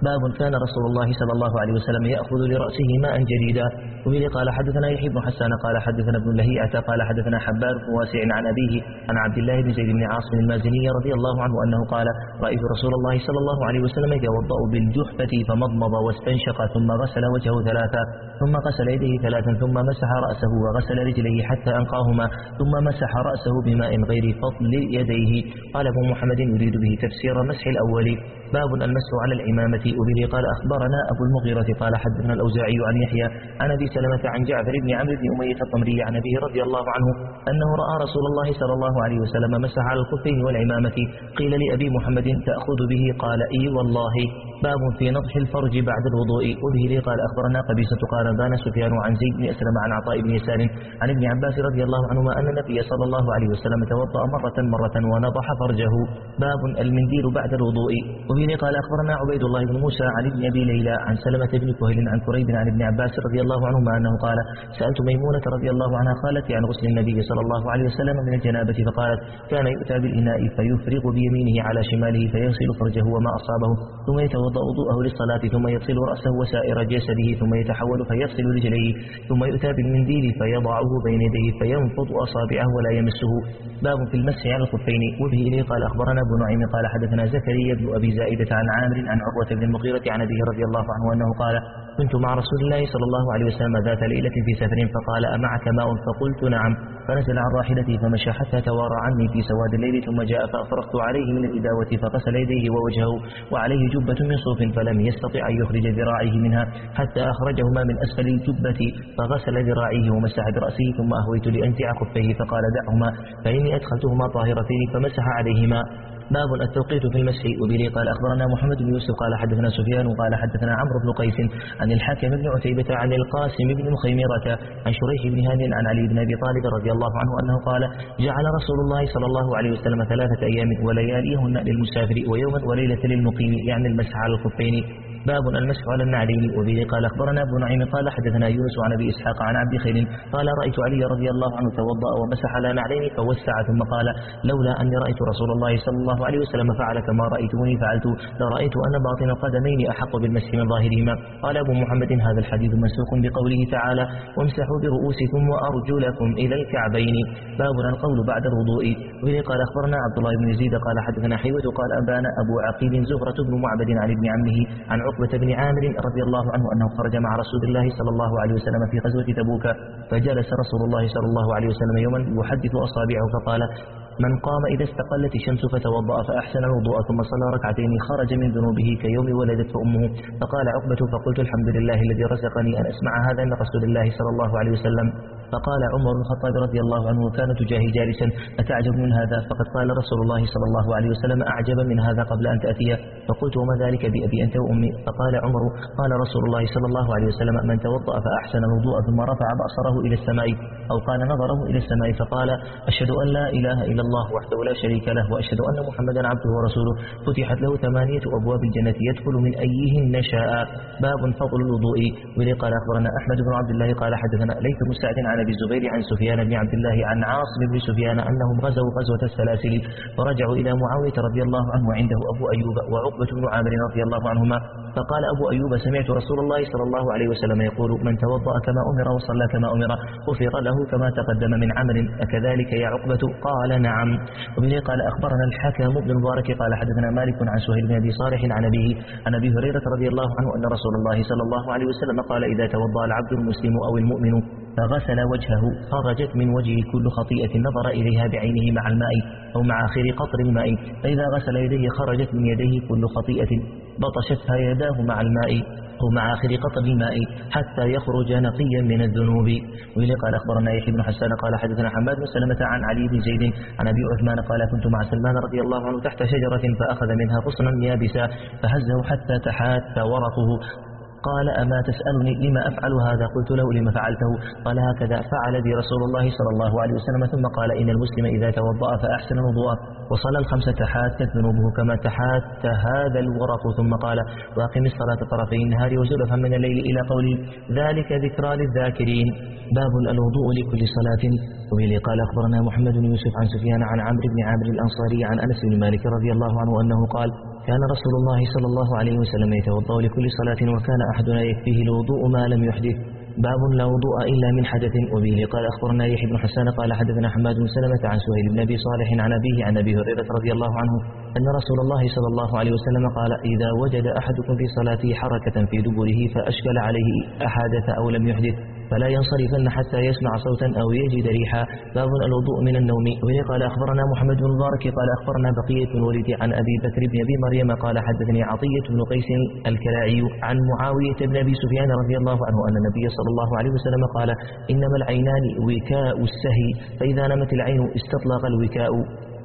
باب كان رسول الله صلى الله عليه وسلم يأخذ لرأسه ماء جديدا. وبه قال حدثنا يحيى بن حسان قال حدثنا ابن لهيعة قال حدثنا حبار بن واسع عن أبيه عن عبد الله بن زيد بن عاصم المازني رضي الله عنه أنه قال رأيت رسول الله صلى الله عليه وسلم يتوضأ بالجحفة فمضمض واستنشق ثم غسل وجهه ثلاثا ثم غسل يديه ثلاثا ثم مسح رأسه وغسل رجليه حتى أنقاهما ثم مسح رأسه بماء غير فضل يديه. قال أبو محمد يريد به تفسير مسح الأول. باب المسح على الإمامة. وبه قال أخبرنا أبو المغيرة قال حدثنا الأوزاعي عن يحيى عن أبي سلمة عن جعفر بن عمرو بن أمية الطمري عن أبيه رضي الله عنه أنه رأى رسول الله صلى الله عليه وسلم مسح على الخفين والعمامة. قيل لأبي محمد تأخذ به؟ قال إي والله. باب في نضح الفرج بعد الوضوء. وبه لي قال أخبرنا قبيسة قال بان سفيان عن زيد بن أسلم عن عطاء بن يسار عن ابن عباس رضي الله عنهما أن النبي صلى الله عليه وسلم توضأ مرة مرة ونضح فرجه. باب المنديل بعد الوضوء. لي قال أخبرنا عبيد الله بن موسى عن ابن أبي ليلى عن سلمة بن كهل عن كريب عن ابن عباس رضي الله عنهما أنه قال سألت ميمونة رضي الله عنها قالت عن غسل النبي صلى الله عليه وسلم من الجنابة فقالت كان يؤتى بالإناء فيفرغ بيمينه على شماله فيغسل فرجه وما أصابه ثم يتوضأ وضوءه للصلاة ثم يغسل رأسه وسائر جسده ثم يتحول فيغسل رجليه ثم يؤتى بالمنديل فيضعه بين يديه فينفض أصابعه ولا يمسه. باب في المسح على الخفين. وبه إليه قال أخبرنا ابن نعيم قال حدثنا زكريا بن أبي زائدة عن عامر عن عروة بن المغيرة عن أبيه رضي الله عنه أنه قال كنت مع رسول الله صلى الله عليه وسلم ذات ليلة في سفر فقال أمعك ماء؟ فقلت نعم. فنزل عن راحلتي فمشى حتى توارى عني في سواد الليل ثم جاء فأفرغت عليه من الإداوة فغسل يديه ووجهه وعليه جبة من صوف فلم يستطع أن يخرج ذراعيه منها حتى أخرجهما من أسفل الجبة فغسل ذراعيه ومسح برأسه ثم أهويت لأنزع خفيه فقال دعهما فإني أدخلتهما طاهرتين. فمسح عليهما. باب التوقيت في المسح. وبه قال أخبرنا محمد بن يوسف قال حدثنا سفيان قال حدثنا عمرو بن قيس عن الحاكم بن عتيبة عن القاسم بن مخيمرة عن شريح بن هاني عن علي بن أبي طالب رضي الله عنه أنه قال جعل رسول الله صلى الله عليه وسلم ثلاثة أيام ولياليهن للمسافر ويوما وليلة للمقيم يعني المسح على الخفين. باب المسح على النعلين وبه قال أخبرنا ابن نعيم قال حدثنا يونس عن أبي إسحاق عن عبد خير قال رأيت علي رضي الله عنه توضأ ومسح على نعلين فوسع ثم قال لولا أني رأيت رسول الله صلى الله عليه وسلم فعل كما رأيتوني فعلت لرأيت أن باطن القدمين أحق بالمسح من ظاهرهما. قال أبو محمد هذا الحديث مسوق بقوله تعالى وامسحوا برؤوسكم وأرجلكم إلى الكعبين. باب القول بعد الوضوء. وبه قال أخبرنا عبد الله بن يزيد قال حدثنا حيوة قال أبانا أبو عقيل زهرة بن معبد عن ابن عمه عن عقبة بن عامر رضي الله عنه أنه خرج مع رسول الله صلى الله عليه وسلم في غزوة تبوك فجلس رسول الله صلى الله عليه وسلم يوما يحدث أصابعه فقال من قام إذا استقلت الشمس فتوضأ فأحسن الوضوء ثم صلى ركعتين خرج من ذنوبه كيوم ولدته أمه فقال عقبة فقلت الحمد لله الذي رزقني أن أسمع هذا من رسول الله صلى الله عليه وسلم. فقال عمر بن الخطاب رضي الله عنه وكان تجاهي جالسا أتعجب من هذا؟ فقد قال رسول الله صلى الله عليه وسلم أعجب من هذا قبل أن تأتي. فقلت وما ذلك بأبي أنت وأمي؟ فقال عمر قال رسول الله صلى الله عليه وسلم من توضأ فأحسن الوضوء ثم رفع بصره إلى السماء أو قال نظره إلى السماء فقال أشهد أن لا إله إلا الله وحده لا شريك له وأشهد أن محمدا عبده ورسوله. فتحت له ثمانية أبواب الجنة يدخل من أيهن شاء باب فضل الوضوء. ولي قال أخبرنا أحمد بن عبد الله قال حدثنا ليث بن سعد عن أبي الزبير عن سفيان بن عبد الله عن عاصم بن سفيان أنهم غزوا غزوة السلاسل ورجعوا إلى معاوية رضي الله عنه وعنده أبو أيوب وعقبة بن عامر رضي الله عنهما. فقال أبو أيوب سمعت رسول الله صلى الله عليه وسلم يقول من توضأ كما أمر وصلى كما أمر غفر له كما تقدم من عمل أكذلك يا عقبة؟ قال نعم. ومن قال أخبرنا الحكم بن مبارك قال حدثنا مالك عن سهيل بن أبي صالح عن أبيه عن أبي هريرة رضي الله عنه أن رسول الله صلى الله عليه وسلم قال إذا توضأ العبد المسلم أو المؤمن فغسل وجهه خرجت من وجهه كل خطيئة نظر إليها بعينه مع الماء أو مع آخر قطر الماء فإذا غسل يديه خرجت من يديه كل خطيئة. بطشتها يداه مع الماء مع آخر قطر الماء حتى يخرج نقيا من الذنوب. وإلي قال أخبرنا يحيى بن حسان قال حدثنا حماد بن سلمة عن علي بن زيد عن أبي عثمان قال كنت مع سلمان رضي الله عنه تحت شجرة فأخذ منها غصنا يابسا فهزه حتى تحات ورقه قال أما تسألني لما أفعل هذا؟ قلت له لما فعلته. قال هكذا. فعل بي رسول الله صلى الله عليه وسلم. ثم قال إن المسلم إذا توضأ فأحسن الوضوء وصلى الخمسة تحاتت ذنوبه كما تحات هذا الورق. ثم قال وأقم الصلاة طرفي النهار وزلفا من الليل إلى قولي ذلك ذكرى للذاكرين. باب الوضوء لكل صلاة. وبه قال أخبرنا محمد بن يوسف عن سفيان عن عمرو بن عامر الأنصاري عن أنس بن مالك رضي الله عنه أنه قال كان رسول الله صلى الله عليه وسلم يتوضأ لكل صلاة وكان أحدنا يكفيه الوضوء ما لم يحدث. باب لا وضوء إلا من حدث وبه. قال أخبرنا يحيى بن حسان قال حدثنا حماد بن سلمة عن سهيل بن أبي صالح عن أبيه عن أبي هريرة رضي الله عنه أن رسول الله صلى الله عليه وسلم قال إذا وجد أحدكم في صلاته حركة في دبره فأشكل عليه أحادث أو لم يحدث. فلا ينصرفن حتى يسمع صوتا أو يجد ريحا. باب الوضوء من النوم. وهي قال أخبرنا محمد بن مبارك قال أخبرنا بقية بن وليد عن أبي بكر بن أبي مريم قال حدثني عطية بن قيس الكلاعي عن معاوية بن أبي سفيان رضي الله عنه أن النبي صلى الله عليه وسلم قال إنما العينان وكاء السهي فإذا نمت العين استطلق الوكاء.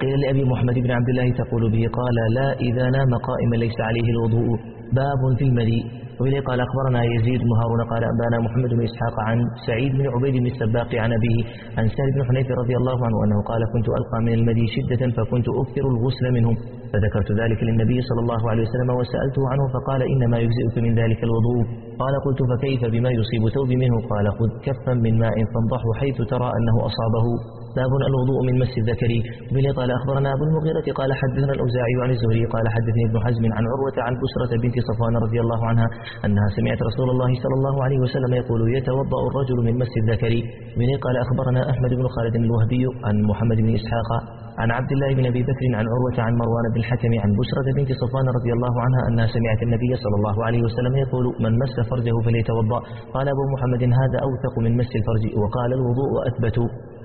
قيل لأبي محمد بن عبد الله تقول به قال لا إذا نام قائما ليس عليه الوضوء. باب في المليء. وإليه قال أخبرنا يزيد بن هارون قال أنبأنا محمد بن إسحاق عن سعيد بن عبيد بن السباق عن أبيه عن سهل بن حنيف رضي الله عنه أنه قال كنت ألقى من المدي شدة فكنت أكثر الغسل منه فذكرت ذلك للنبي صلى الله عليه وسلم وسألته عنه فقال إنما يجزئك من ذلك الوضوء. قال قلت فكيف بما يصيب ثوب منه؟ قال خذ كفا من ماء فانضحه حيث ترى أنه أصابه. باب الوضوء من مس الذكر. بن قال أخبرنا أبو المغيرة قال حدثنا الأوزاعي عن الزهري قال حدثني ابن حزم عن عروة عن بسرة بنت صفوان رضي الله عنها أنها سمعت رسول الله صلى الله عليه وسلم يقول يتوضأ الرجل من مس الذكر. بن قال أخبرنا أحمد بن خالد الوهبي عن محمد بن إسحاق عن عبد الله بن أبي بكر عن عروة عن مروان بن الحكم عن بشرة بنت صفوان رضي الله عنها أنها سمعت النبي صلى الله عليه وسلم يقول من مس فرجه فليتوضأ قال أبو محمد هذا أوثق من مس الفرج وقال الوضوء أثبت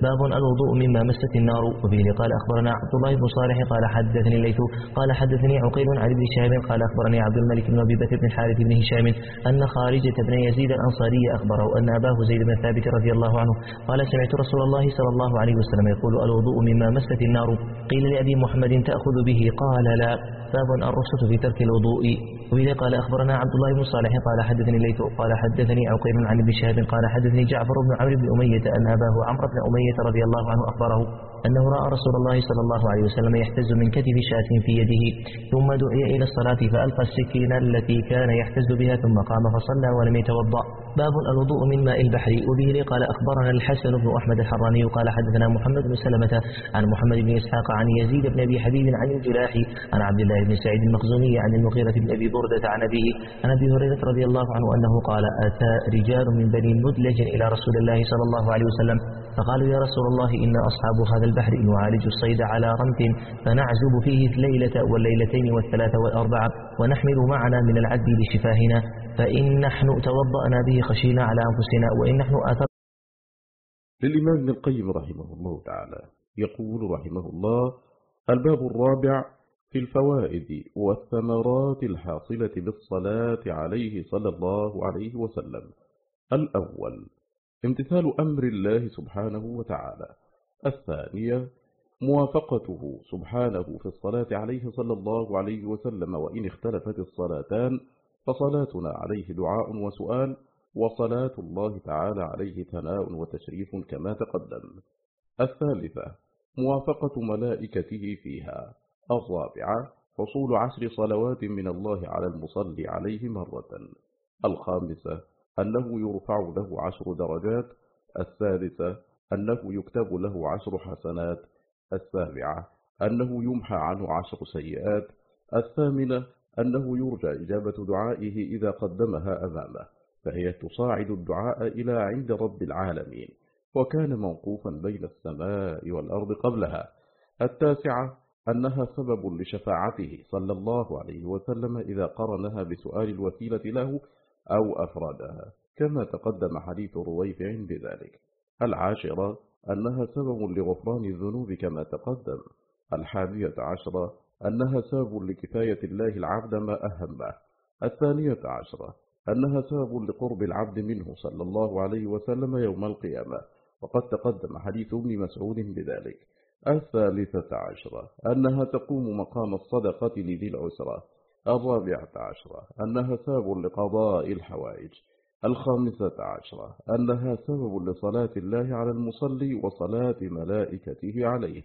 باب الوضوء مما مست النار. وفيه قال أخبرنا عبد الله بن صالح قال حدثني الليث قال حدثني عقيل عن ابن شهاب قال أخبرني عبد الملك بن أبي بكر بن الحارث بن هشام أن خارجة بن يزيد الأنصاري أخبره أن أباه زيد بن ثابت رضي الله عنه قال سمعت رسول الله صلى الله عليه وسلم يقول الوضوء مما مست النار. قيل لأبي محمد تأخذ به؟ قال لا. باب الرخصة في ترك الوضوء. وإذا قال أخبرنا عبد الله بن صالح قال حدثني الليث قال حدثني عقيل عن ابن شهاب قال حدثني جعفر بن عمرو بن أمية أن أباه عمرو بن أمية رضي الله عنه أخبره أنه رأى رسول الله صلى الله عليه وسلم يحتز من كتف شاة في يده ثم دعي إلى الصلاة فألقى السكين التي كان يحتز بها ثم قام فصلى ولم يتوضأ. باب الوضوء من ماء البحر. وبه قال أخبرنا الحسن بن أحمد الحراني قال حدثنا محمد بن سلمة عن محمد بن إسحاق عن يزيد بن أبي حبيب عن الجلاح عن عبد الله بن سعيد المخزومي عن المغيرة بن أبي بردة عن أبيه عن أبي هريرة رضي الله عنه أنه قال أتى رجال من بني مدلج إلى رسول الله صلى الله عليه وسلم فقالوا يا رسول الله إن أصحاب هذا البحر نعالج الصيد على رمت فنعزب فيه الليلة والليلتين والثلاثة والأربعة ونحمل معنا من العد لشفاهنا فإن نحن توضأنا به خشينا على أنفسنا وإن نحن أثر للإمام ابن القيم رحمه الله تعالى يقول رحمه الله الباب الرابع في الفوائد والثمرات الحاصلة بالصلاة عليه صلى الله عليه وسلم. الأول امتثال أمر الله سبحانه وتعالى. الثانية موافقته سبحانه في الصلاة عليه صلى الله عليه وسلم وإن اختلفت الصلاتان فصلاتنا عليه دعاء وسؤال وصلاة الله تعالى عليه ثناء وتشريف كما تقدم. الثالثة موافقة ملائكته فيها. الرابعة حصول عشر صلوات من الله على المصلي عليه مرة. الخامسة أنه يرفع له عشر درجات. السادسة أنه يكتب له عشر حسنات. السابعة أنه يمحى عنه عشر سيئات. الثامنة أنه يرجى إجابة دعائه إذا قدمها أمامه فهي تصاعد الدعاء إلى عند رب العالمين وكان موقوفا بين السماء والأرض قبلها. التاسعة أنها سبب لشفاعته صلى الله عليه وسلم إذا قرنها بسؤال الوسيلة له أو أفرادها كما تقدم حديث رويفع بذلك. العاشرة أنها سبب لغفران الذنوب كما تقدم. الحادية عشرة أنها سبب لكفاية الله العبد ما أهمه. الثانية عشرة أنها سبب لقرب العبد منه صلى الله عليه وسلم يوم القيامة. وقد تقدم حديث ابن مسعود بذلك. الثالثة عشرة أنها تقوم مقام الصدقة لذي العسرة. الرابعة عشرة أنها سبب لقضاء الحوائج. الخامسة عشرة أنها سبب لصلاة الله على المصلي وصلاة ملائكته عليه.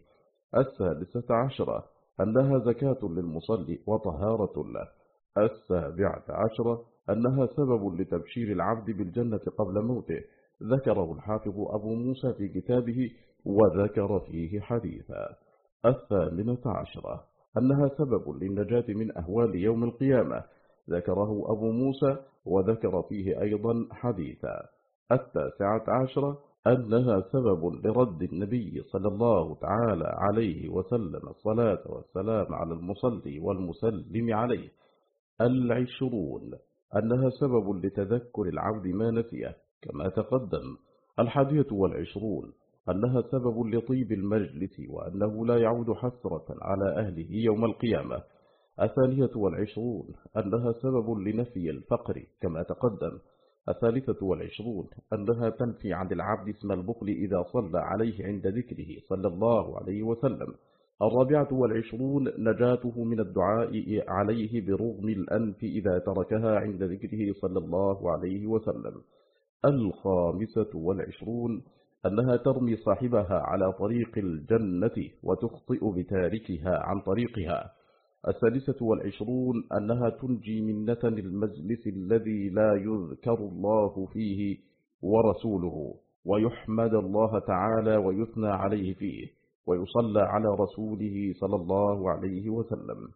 السادسة عشرة أنها زكاة للمصلي وطهارة له. السابعة عشرة أنها سبب لتبشير العبد بالجنة قبل موته. ذكره الحافظ أبو موسى في كتابه وذكر فيه حديثا. الثامنة عشرة أنها سبب للنجاة من أهوال يوم القيامة. ذكره أبو موسى وذكر فيه أيضا حديثا. التاسعة عشرة أنها سبب لرد النبي صلى الله تعالى عليه وسلم الصلاة والسلام على المصلي والمسلم عليه. العشرون أنها سبب لتذكر العبد ما نسيه كما تقدم. الحادية والعشرون أنها سبب لطيب المجلس وأنه لا يعود حسرة على أهله يوم القيامة. الثانية والعشرون أنها سبب لنفي الفقر كما تقدم. الثالثة والعشرون أنها تنفي عن العبد اسم البخل إذا صلى عليه عند ذكره صلى الله عليه وسلم. الرابعة والعشرون نجاته من الدعاء عليه برغم الأنف إذا تركها عند ذكره صلى الله عليه وسلم. الخامسة والعشرون أنها ترمي صاحبها على طريق الجنة وتخطئ بتاركها عن طريقها. السادسة والعشرون أنها تنجي من نتن المجلس الذي لا يذكر الله فيه ورسوله ويحمد الله تعالى ويثنى عليه فيه ويصلى على رسوله صلى الله عليه وسلم.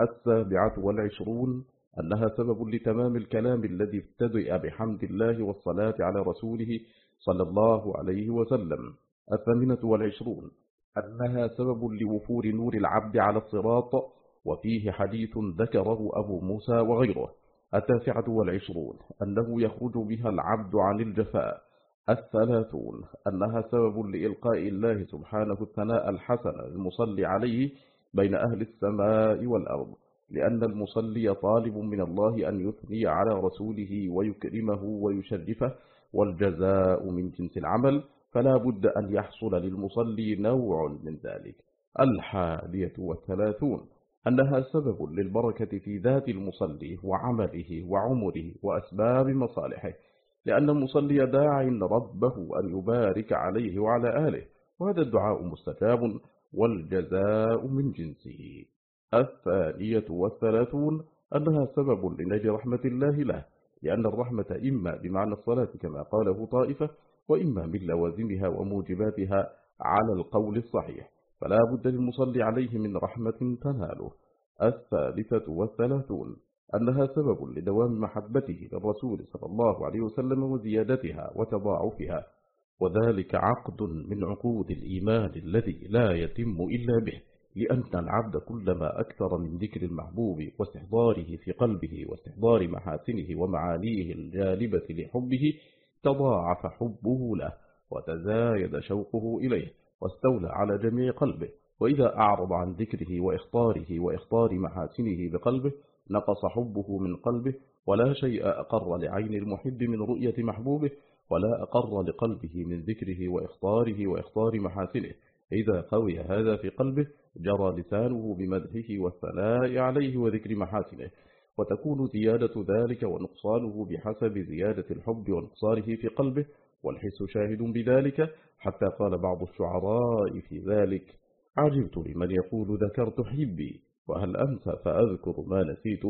السابعة والعشرون أنها سبب لتمام الكلام الذي ابتدأ بحمد الله والصلاة على رسوله صلى الله عليه وسلم. الثامنة والعشرون أنها سبب لوفور نور العبد على الصراط وفيه حديث ذكره أبو موسى وغيره التاسعة والعشرون أنه يخرج بها العبد عن الجفاء. الثلاثون أنها سبب لإلقاء الله سبحانه الثناء الحسن المصلي عليه بين أهل السماء والأرض لأن المصلي طالب من الله أن يثني على رسوله ويكرمه ويشرفه والجزاء من جنس العمل فلا بد أن يحصل للمصلي نوع من ذلك. الحادية والثلاثون أنها سبب للبركة في ذات المصلي وعمله وعمره وأسباب مصالحه لأن المصلي داع ربه أن يبارك عليه وعلى آله وهذا الدعاء مستجاب والجزاء من جنسه. الثانية والثلاثون أنها سبب لنجي رحمة الله له لأن الرحمة إما بمعنى الصلاة كما قاله طائفة وإما من لوازمها وموجباتها على القول الصحيح. فلا بد للمصلي عليه من رحمة تناله. الثالثة والثلاثون أنها سبب لدوام محبته للرسول صلى الله عليه وسلم وزيادتها وتضاعفها وذلك عقد من عقود الإيمان الذي لا يتم إلا به لأن العبد كلما أكثر من ذكر المحبوب واستحضاره في قلبه واستحضار محاسنه ومعانيه الجالبة لحبه تضاعف حبه له وتزايد شوقه إليه. واستولى على جميع قلبه وإذا أعرض عن ذكره وإخطاره وإخطار محاسنه بقلبه نقص حبه من قلبه ولا شيء أقر لعين المحب من رؤية محبوبه ولا أقر لقلبه من ذكره وإخطاره وإخطار محاسنه. إذا قوي هذا في قلبه جرى لسانه بمدحه والثناء عليه وذكر محاسنه. وتكون زيادة ذلك ونقصانه بحسب زيادة الحب ونقصانه في قلبه والحس شاهد بذلك حتى قال بعض الشعراء في ذلك. عجبت لمن يقول ذكرت حبي وهل أنسى فأذكر ما نسيت؟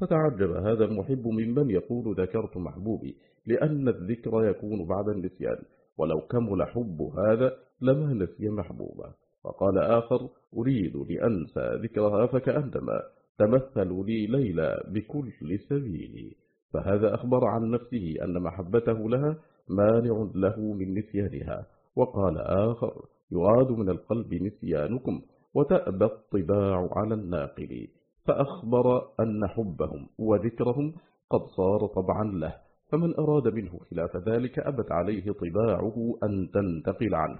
فتعجب هذا المحب ممن يقول ذكرت محبوبي لأن الذكر يكون بعد النسيان ولو كمل حب هذا لما نسي محبوبا. وقال آخر أريد لأنسى ذكرها فكأنما تمثل لي ليلى بكل سبيل فهذا أخبر عن نفسه أن محبته لها مانع له من نسيانها. وقال آخر يعاد من القلب نسيانكم وتأبى الطباع على الناقل. فأخبر أن حبهم وذكرهم قد صار طبعا له فمن أراد منه خلاف ذلك أبت عليه طباعه أن تنتقل عنه.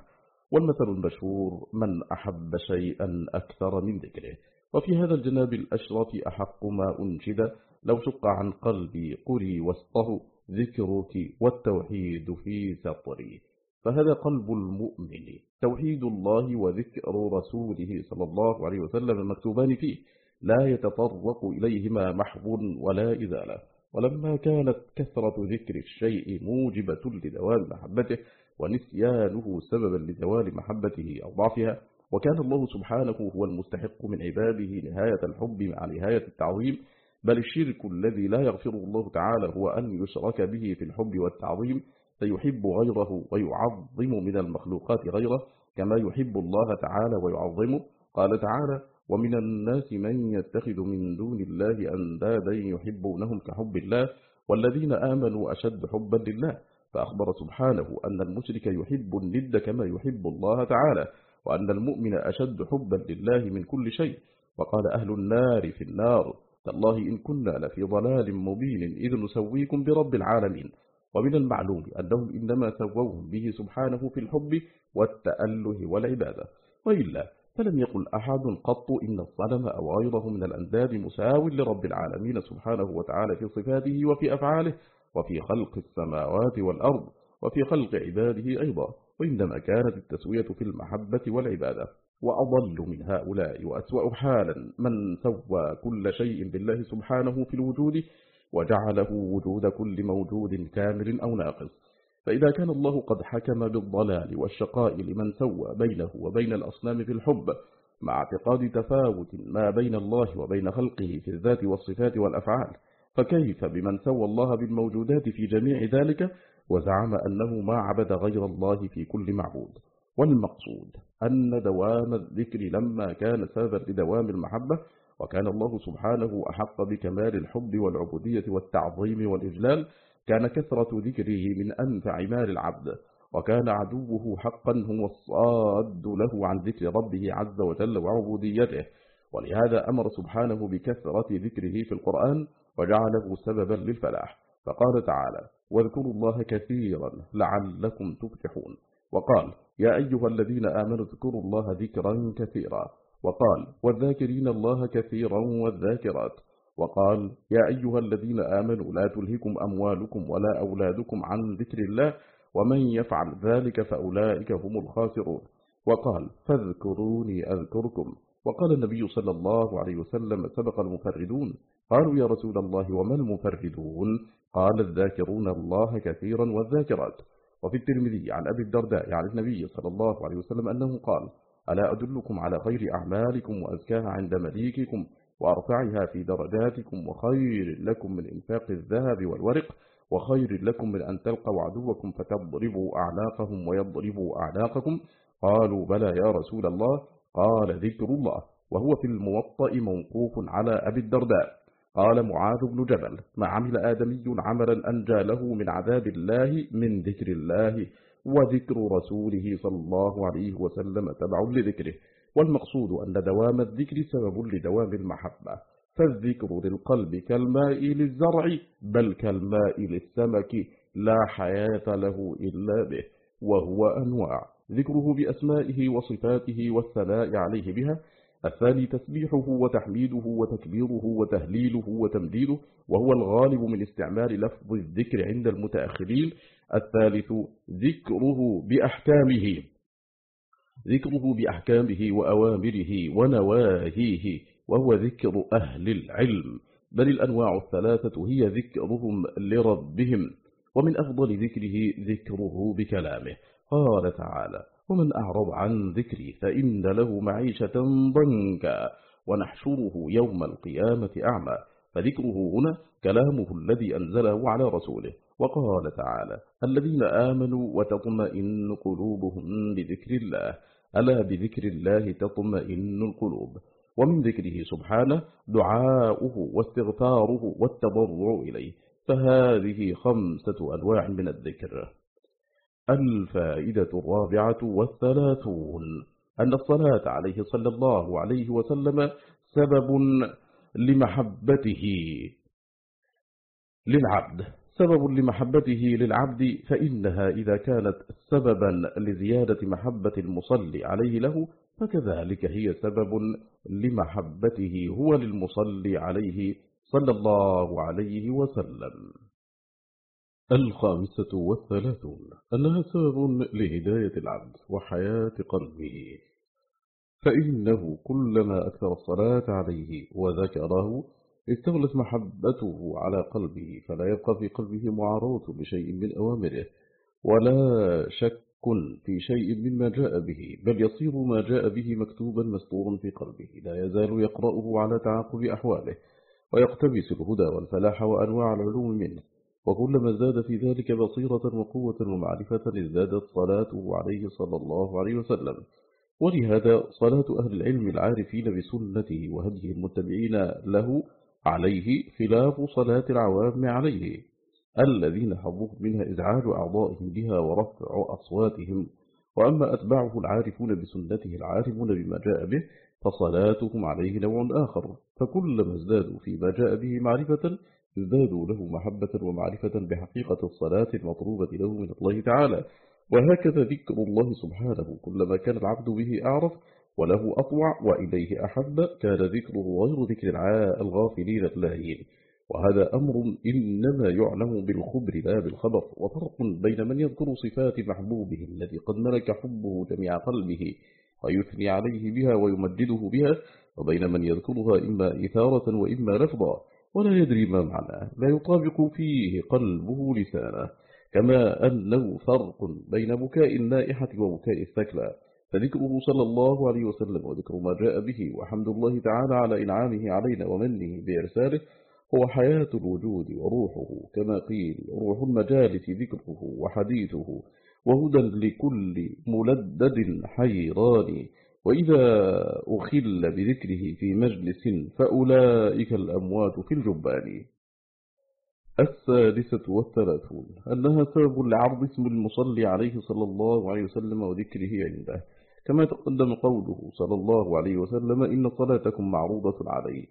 والمثل المشهور من أحب شيئا أكثر من ذكره. وفي هذا الجناب الأشرف أحق ما أنشد لو شق عن قلبي قري وسطه. ذكرك والتوحيد في سطري. فهذا قلب المؤمن. توحيد الله وذكر رسوله صلى الله عليه وسلم مكتوبان فيه. لا يتطرق إليهما محب ولا إزالة. ولما كانت كثرة ذكر الشيء موجبة لدوام محبته ونسيانه سببا لزوال محبته أو ضعفها وكان الله سبحانه هو المستحق من عباده نهاية الحب مع نهاية التعظيم بل الشرك الذي لا يغفر الله تعالى هو أن يشرك به في الحب والتعظيم فيحب غيره ويعظم من المخلوقات غيره كما يحب الله تعالى ويعظمه. قال تعالى ومن الناس من يتخذ من دون الله أندادا يحبونهم كحب الله والذين آمنوا أشد حبا لله. فأخبر سبحانه أن المشرك يحب الند كما يحب الله تعالى وأن المؤمن أشد حبا لله من كل شيء. وقال أهل النار في النار تالله إن كنا لفي ضلال مبين إذ نسويكم برب العالمين. ومن المعلوم أنهم إنما سووهم به سبحانه في الحب والتأله والعبادة. وإلا فلم يقل أحد قط إن الصنم أو غيره من الأنداد مساو لرب العالمين سبحانه وتعالى في صفاته وفي أفعاله وفي خلق السماوات والأرض وفي خلق عباده أيضا. وإنما كانت التسوية في المحبة والعبادة. وأضل من هؤلاء وأسوأ حالا. من سوى كل شيء بالله سبحانه في الوجود وجعله وجود كل موجود كامل أو ناقص. فإذا كان الله قد حكم بالضلال والشقاء لمن سوى بينه وبين الأصنام في الحب مع اعتقاد تفاوت ما بين الله وبين خلقه في الذات والصفات والأفعال فكيف بمن سوى الله بالموجودات في جميع ذلك وزعم أنه ما عبد غير الله في كل معبود؟ والمقصود أن دوام الذكر لما كان سببا لدوام المحبة وكان الله سبحانه أحق بكمال الحب والعبودية والتعظيم والإجلال كان كثرة ذكره من أنفع مال العبد وكان عدوه حقا هو الصاد له عن ذكر ربه عز وجل وعبوديته ولهذا أمر سبحانه بكثرة ذكره في القرآن وجعله سببا للفلاح فقال تعالى واذكروا الله كثيرا لعلكم تفلحون وقال يا أيها الذين آمنوا اذكروا الله ذكرا كثيرا. وقال والذاكرين الله كثيرا والذاكرات. وقال يا أيها الذين آمنوا لا تلهكم أموالكم ولا أولادكم عن ذكر الله ومن يفعل ذلك فأولئك هم الخاسرون. وقال فاذكروني أذكركم. وقال النبي صلى الله عليه وسلم سبق المفردون. قالوا يا رسول الله وما المفردون؟ قال الذاكرون الله كثيرا والذاكرات. وفي الترمذي عن أبي الدرداء عن النبي صلى الله عليه وسلم أنه قال ألا أدلكم على خير أعمالكم وأزكاها عند مليككم وأرفعها في درجاتكم وخير لكم من إنفاق الذهب والورق وخير لكم من أن تلقوا عدوكم فتضربوا أعناقهم ويضربوا أعناقكم قالوا بلى يا رسول الله! قال ذكر الله! وهو في الموطأ موقوف على أبي الدرداء قال معاذ بن جبل ما عمل آدمي عملا أنجى له من عذاب الله من ذكر الله وذكر رسوله صلى الله عليه وسلم تبع لذكره والمقصود أن دوام الذكر سبب لدوام المحبة فالذكر للقلب كالماء للزرع بل كالماء للسمك لا حياة له إلا به وهو أنواع ذكره بأسمائه وصفاته والثناء عليه بها الثاني تسبيحه وتحميده وتكبيره وتهليله وتمديده وهو الغالب من استعمال لفظ الذكر عند المتأخرين. الثالث ذكره بأحكامه ذكره بأحكامه وأوامره ونواهيه وهو ذكر أهل العلم. بل الأنواع الثلاثة هي ذكرهم لربهم ومن أفضل ذكره ذكره بكلامه. قال تعالى ومن أعرض عن ذكري فإن له معيشة ضنكا ونحشره يوم القيامة أعمى. فذكره هنا كلامه الذي أنزله على رسوله. وقال تعالى الذين آمنوا وتطمئن قلوبهم بذكر الله. ألا بذكر الله تطمئن القلوب؟ ومن ذكره سبحانه دعاؤه واستغفاره والتضرع إليه. فهذه خمسة أنواع من الذكر. الفائدة الرابعة والثلاثون أن الصلاة عليه صلى الله عليه وسلم سبب لمحبته للعبد. سبب لمحبته للعبد فإنها إذا كانت سببا لزيادة محبة المصلي عليه له فكذلك هي سبب لمحبته هو للمصلي عليه صلى الله عليه وسلم. الخامسة والثلاثون أنها سبب لهداية العبد وحياة قلبه. فإنه كلما أكثر الصلاة عليه وذكره استغلت محبته على قلبه فلا يبقى في قلبه معارضة بشيء من أوامره ولا شك في شيء مما جاء به بل يصير ما جاء به مكتوبا مستورا في قلبه لا يزال يقرأه على تعاقب أحواله ويقتبس الهدى والفلاح وأنواع العلوم منه. وكلما زاد في ذلك بصيرة وقوة ومعرفة ازدادت صلاته عليه صلى الله عليه وسلم. ولهذا صلاة أهل العلم العارفين بسنته وهديه المتبعين له عليه خلاف صلاة العوام عليه الذين حظوه منها إزعاج أعضائهم بها ورفع أصواتهم. وأما أتباعه العارفون بسنته العارفون بما جاء به فصلاتهم عليه نوع آخر. فكلما ازدادوا فيما جاء به معرفة ازدادوا له محبة ومعرفة بحقيقة الصلاة المطلوبة له من الله تعالى. وهكذا ذكر الله سبحانه. كلما كان العبد به أعرف وله أطوع وإليه أحب كان ذكره غير ذكر الغافلين اللاهين. وهذا أمر إنما يعلم بالخبر لا بالخبر. وفرق بين من يذكر صفات محبوبه الذي قد ملك حبه جميع قلبه ويثني عليه بها ويمجده بها وبين من يذكرها إما إثارة وإما لفظا ولا يدري ما معناه لا يطابق فيه قلبه لسانه كما أنه فرق بين بكاء النائحة وبكاء الثكلى فذكره صلى الله عليه وسلم وذكر ما جاء به وحمد الله تعالى على إنعامه علينا ومنه بإرساله هو حياة الوجود وروحه كما قيل روح المجالس ذكره وحديثه وهدى لكل ملدد حيران. وإذا أخل بذكره في مجلس فأولئك الأموات في الجبان. السادسة والثلاثون أنها سبب لعرض اسم المصلي عليه صلى الله عليه وسلم وذكره عنده. كما تقدم قوله صلى الله عليه وسلم إن صلاتكم معروضة عليه.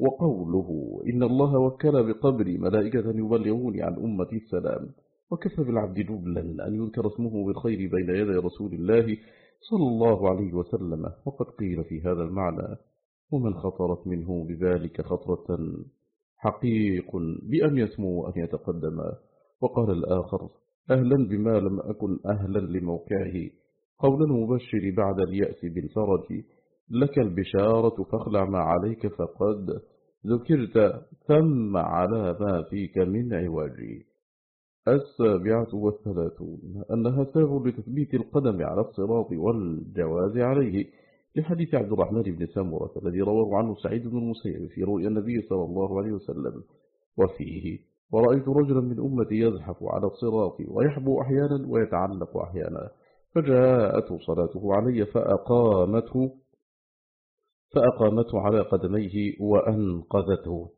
وقوله إن الله وكل بقبر ملائكة يبلغون عن أمة السلام. وكفى بالعبد جبلا أن يذكر اسمه بالخير بين يدي رسول الله صلى الله عليه وسلم. وقد قيل في هذا المعنى ومن خطرت منه؟ بذلك خطرة حقيق بأن يسمو أن يتقدم. وقال الآخر أهلا بما لم أكن أهلا لموقعه. قول المبشر بعد اليأس بالفرج. لك البشارة فاخلع ما عليك فقد ذكرت ثم على ما فيك من عواجي السابعة والثلاثون أنها سبب لتثبيت القدم على الصراط والجواز عليه. لحديث عبد الرحمن بن سامورة الذي رواه عنه سعيد بن المسيب في رؤيا النبي صلى الله عليه وسلم. وفيه ورأيت رجلا من أمتي يزحف على الصراط ويحبو أحيانا ويتعلق أحيانا. فجاءته صلاته علي فأقامته فأقامته على قدميه وأنقذته.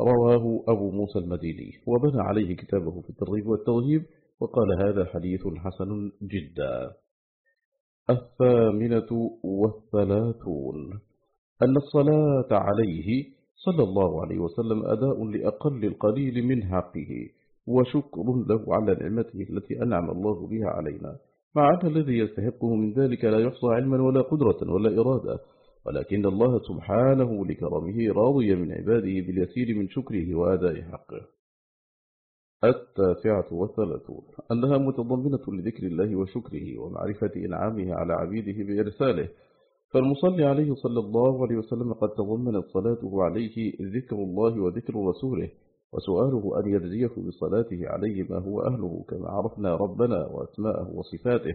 رواه أبو موسى المديني وبنى عليه كتابه في الترغيب والتوهيب وقال هذا حديث حسن جدا. الثامنة والثلاثون. أن الصلاة عليه صلى الله عليه وسلم أداء لأقل القليل من حقه وشكر له على نعمته التي أنعم الله بها علينا. مع أن الذي يستحقه من ذلك لا يحصى علما ولا قدرة ولا إرادة. ولكن الله سبحانه لكرمه راضي من عباده باليسير من شكره وأداء حقه. التاسعة والثلاثون. أنها متضمنة لذكر الله وشكره ومعرفة إنعامه على عبيده بإرساله. فالمصلي عليه صلى الله عليه وسلم قد تضمنت صلاته عليه ذكر الله وذكر رسوله وسؤاله أن يجزيه بصلاته عليه ما هو أهله كما عرفنا ربنا وأسماءه وصفاته.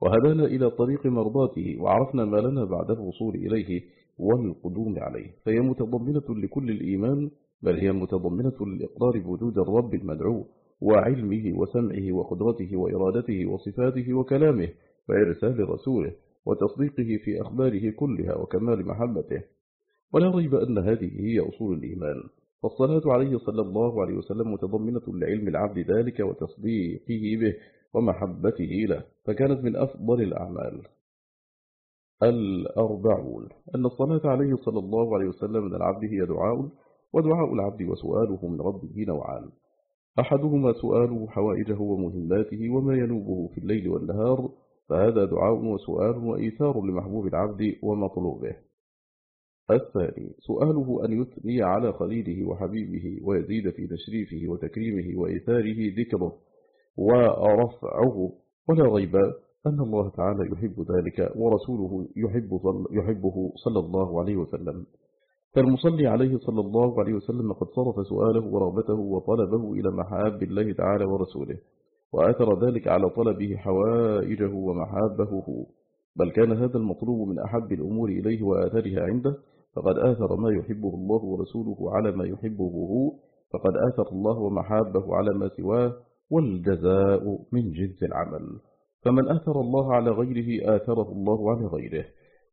وهدانا إلى طريق مرضاته وعرفنا ما لنا بعد الوصول إليه والقدوم عليه. فهي متضمنة لكل الإيمان بل هي متضمنة للإقرار بوجود الرب المدعو وعلمه وسمعه وقدرته وإرادته وصفاته وكلامه وإرسال رسوله وتصديقه في أخباره كلها وكمال محبته. ولا ريب أن هذه هي أصول الإيمان. فالصلاة عليه صلى الله عليه وسلم متضمنة لعلم العبد ذلك وتصديقه به. ومحبته له فكانت من أفضل الأعمال. الأربعون أن الصلاة عليه صلى الله عليه وسلم من العبد هي دعاء ودعاء العبد وسؤاله من ربه نوعان. أحدهما سؤاله حوائجه ومهماته وما ينوبه في الليل والنهار فهذا دعاء وسؤال وإيثار لمحبوب العبد ومطلوبه. الثاني سؤاله أن يثني على خليله وحبيبه ويزيد في تشريفه وتكريمه وإيثاره ذكره. ورفعه. ولا ريب أن الله تعالى يحب ذلك ورسوله يحب يحبه صلى الله عليه وسلم. فالمصلي عليه صلى الله عليه وسلم قد صرف سؤاله ورغبته وطلبه إلى محاب الله تعالى ورسوله وآثر ذلك على طلبه حوائجه ومحابه. هو بل كان هذا المطلوب من أحب الأمور إليه وآثرها عنده فقد آثر ما يحبه الله ورسوله على ما يحبه هو فقد آثر الله ومحابه على ما سواه والجزاء من جنس العمل. فمن آثر الله على غيره آثره الله على غيره.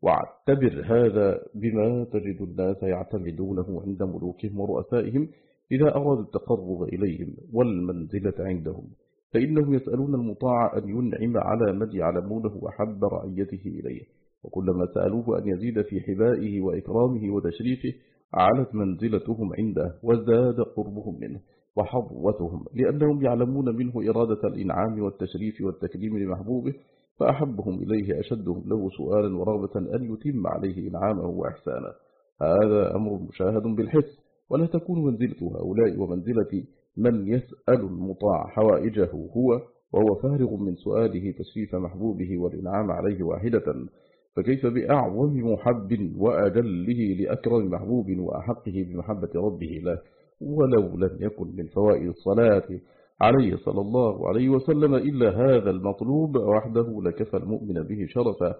واعتبر هذا بما تجد الناس يعتمدونه عند ملوكهم ورؤسائهم إذا أرادوا التقرب إليهم والمنزلة عندهم. فإنهم يسألون المطاع أن ينعم على من يعلمونه وحب رعيته إليه. وكلما سألوه أن يزيد في حبائه وإكرامه وتشريفه علت منزلتهم عنده وزاد قربهم منه. وحظوتهم لأنهم يعلمون منه إرادة الإنعام والتشريف والتكريم لمحبوبه فأحبهم إليه أشدهم له سؤالا ورغبة أن يتم عليه إنعامه وإحسانه. هذا أمر مشاهد بالحس ولا تكون منزلة هؤلاء ومنزلة من يسأل المطاع حوائجه هو وهو فارغ من سؤاله تشريف محبوبه والإنعام عليه واحدة. فكيف بأعظم محب وأجله لأكرم محبوب وأحقه بمحبة ربه له؟ ولو لم يكن من فوائد الصلاة عليه صلى الله عليه وسلم إلا هذا المطلوب وحده لكفى المؤمن به شرفا.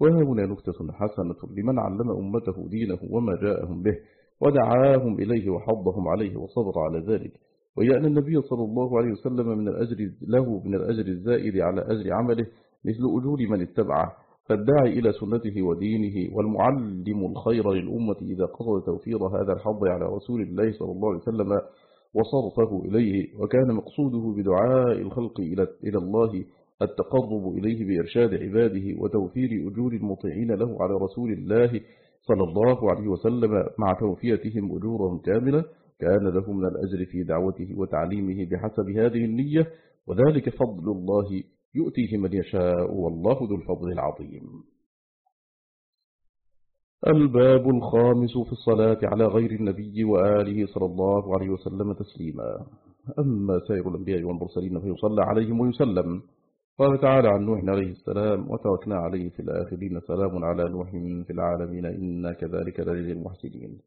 وهنا نكتة حسنة لمن علم أمته دينه وما جاءهم به ودعاهم إليه وحضهم عليه وصبر على ذلك. وهي أن النبي صلى الله عليه وسلم من الأجر له من الأجر الزائد على أجر عمله مثل أجور من اتبعه. فالداعي إلى سنته ودينه والمعلم الخير للأمة إذا قصد توفير هذا الحظ على رسول الله صلى الله عليه وسلم وصرفه إليه وكان مقصوده بدعاء الخلق إلى الله التقرب إليه بإرشاد عباده وتوفير أجور المطيعين له على رسول الله صلى الله عليه وسلم. مع توفيتهم أجورهم كاملة كان له من الأجر في دعوته وتعليمه بحسب هذه النية وذلك فضل الله يؤتيه من يشاء والله ذو الفضل العظيم. الباب الخامس في الصلاة على غير النبي وآله صلى الله عليه وسلم تسليما. أما سائر الأنبياء والمرسلين فيصلى عليهم ويسلم. قال تعالى عن نوح عليه السلام وتركنا عليه في الآخرين سلام على نوح في العالمين إنا كذلك للي المحسنين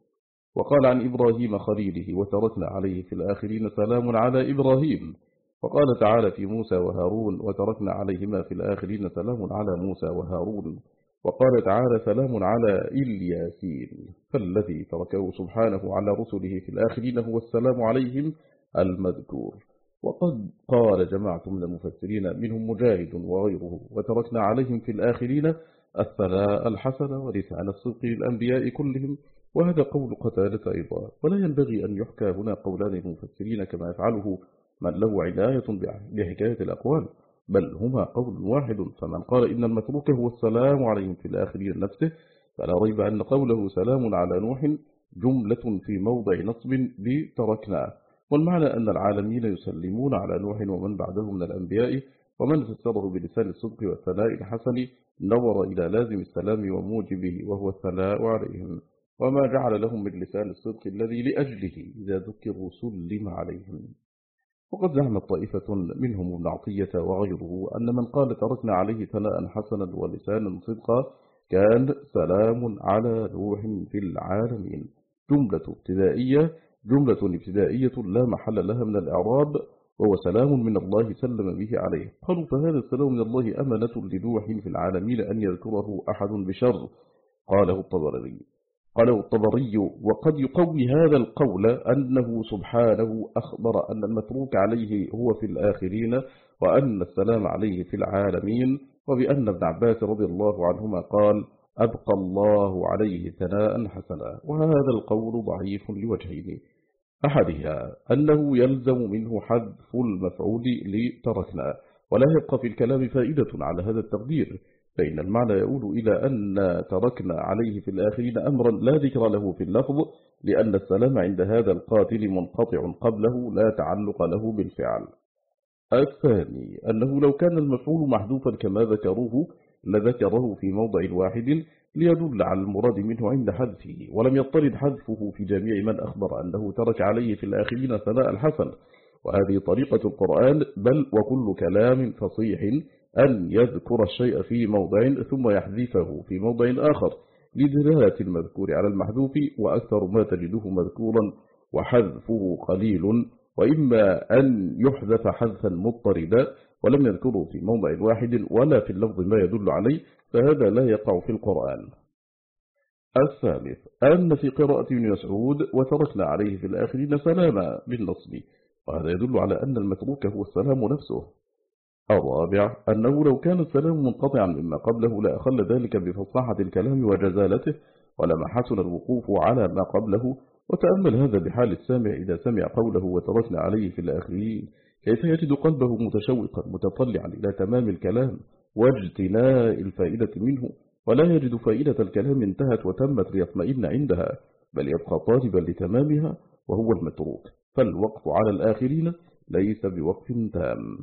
وقال عن إبراهيم خليله وتركنا عليه في الآخرين سلام على إبراهيم. وقال تعالى في موسى وهارون وتركنا عليهما في الآخرين سلام على موسى وهارون. وقال تعالى سلام على إلياسين فالذي تركه سبحانه على رسله في الآخرين هو السلام عليهم المذكور. وقد قال جماعة من المفسرين منهم مجاهد وغيره وتركنا عليهم في الآخرين الثناء الحسن ولسان الصدق للأنبياء كلهم. وهذا قول قتالة أيضا ولا ينبغي أن يحكى هنا قولان المفسرين كما يفعله من له عناية بحكاية الأقوال بل هما قول واحد فمن قال إن المتروك هو السلام عليهم في الآخرين نفسه فلا ريب أن قوله سلام على نوح جملة في موضع نصب بتركنا والمعنى أن العالمين يسلمون على نوح ومن بعده من الأنبياء ومن فسره بلسان الصدق والثناء الحسن نظر إلى لازم السلام وموجبه وهو الثناء عليهم. وما جعل لهم من لسان الصدق الذي لأجله إذا ذكروا سلم عليهم. وقد زعمت طائفة منهم ابن عطية وغيره أن من قال تركنا عليه ثناء حسنا ولسانا صدقا كان سلام على نوح في العالمين. جملة ابتدائية جملة ابتدائية لا محل لها من الإعراب وهو سلام من الله سلم به عليه. قالوا فهذا السلام من الله أمنة لنوح في العالمين أن يذكره أحد بشر؟ قاله الطبري. قاله الطبري وقد يقوي هذا القول أنه سبحانه أخبر أن المتروك عليه هو في الآخرين وأن السلام عليه في العالمين وبأن ابن عباس رضي الله عنهما قال أبقى الله عليه ثناء حسنا وهذا القول ضعيف لوجهين أحدها أنه يلزم منه حذف المفعول لتركنا ولا يبقى في الكلام فائدة على هذا التقدير. فإن المعنى يقول إلى أن تركنا عليه في الآخرين أمرا لا ذكر له في اللفظ لأن السلام عند هذا القاتل منقطع قبله لا تعلق له بالفعل. الثاني أنه لو كان المفعول محذوفا كما ذكروه لذكره في موضع واحد ليدل على المراد منه عند حذفه ولم يضطرد حذفه في جميع من أخبر أنه ترك عليه في الآخرين ثناء الحسن. وهذه طريقة القرآن بل وكل كلام فصيح أن يذكر الشيء في موضع ثم يحذفه في موضع آخر لدلالة المذكور على المحذوف وأكثر ما تجده مذكورا وحذفه قليل. وإما أن يحذف حذفا مضطردا ولم يذكره في موضع واحد ولا في اللفظ ما يدل عليه فهذا لا يقع في القرآن. الثالث أن في قراءة ابن مسعود وتركنا عليه في الآخرين سلاما بالنصب. وهذا يدل على أن المتروك هو السلام نفسه. الرابع أنه لو كان السلام منقطعا مما قبله لأخل ذلك بفصاحة الكلام وجزالته ولما حسن الوقوف على ما قبله وتأمل هذا بحال السامع إذا سمع قوله وتركنا عليه في الآخرين كيف يجد قلبه متشوقا متطلعا إلى تمام الكلام واجتناء الفائدة منه؟ ولا يجد فائدة الكلام انتهت وتمت ليطمئن عندها بل يبقى طالبا لتمامها وهو المتروك. فالوقف على الآخرين ليس بوقف تام.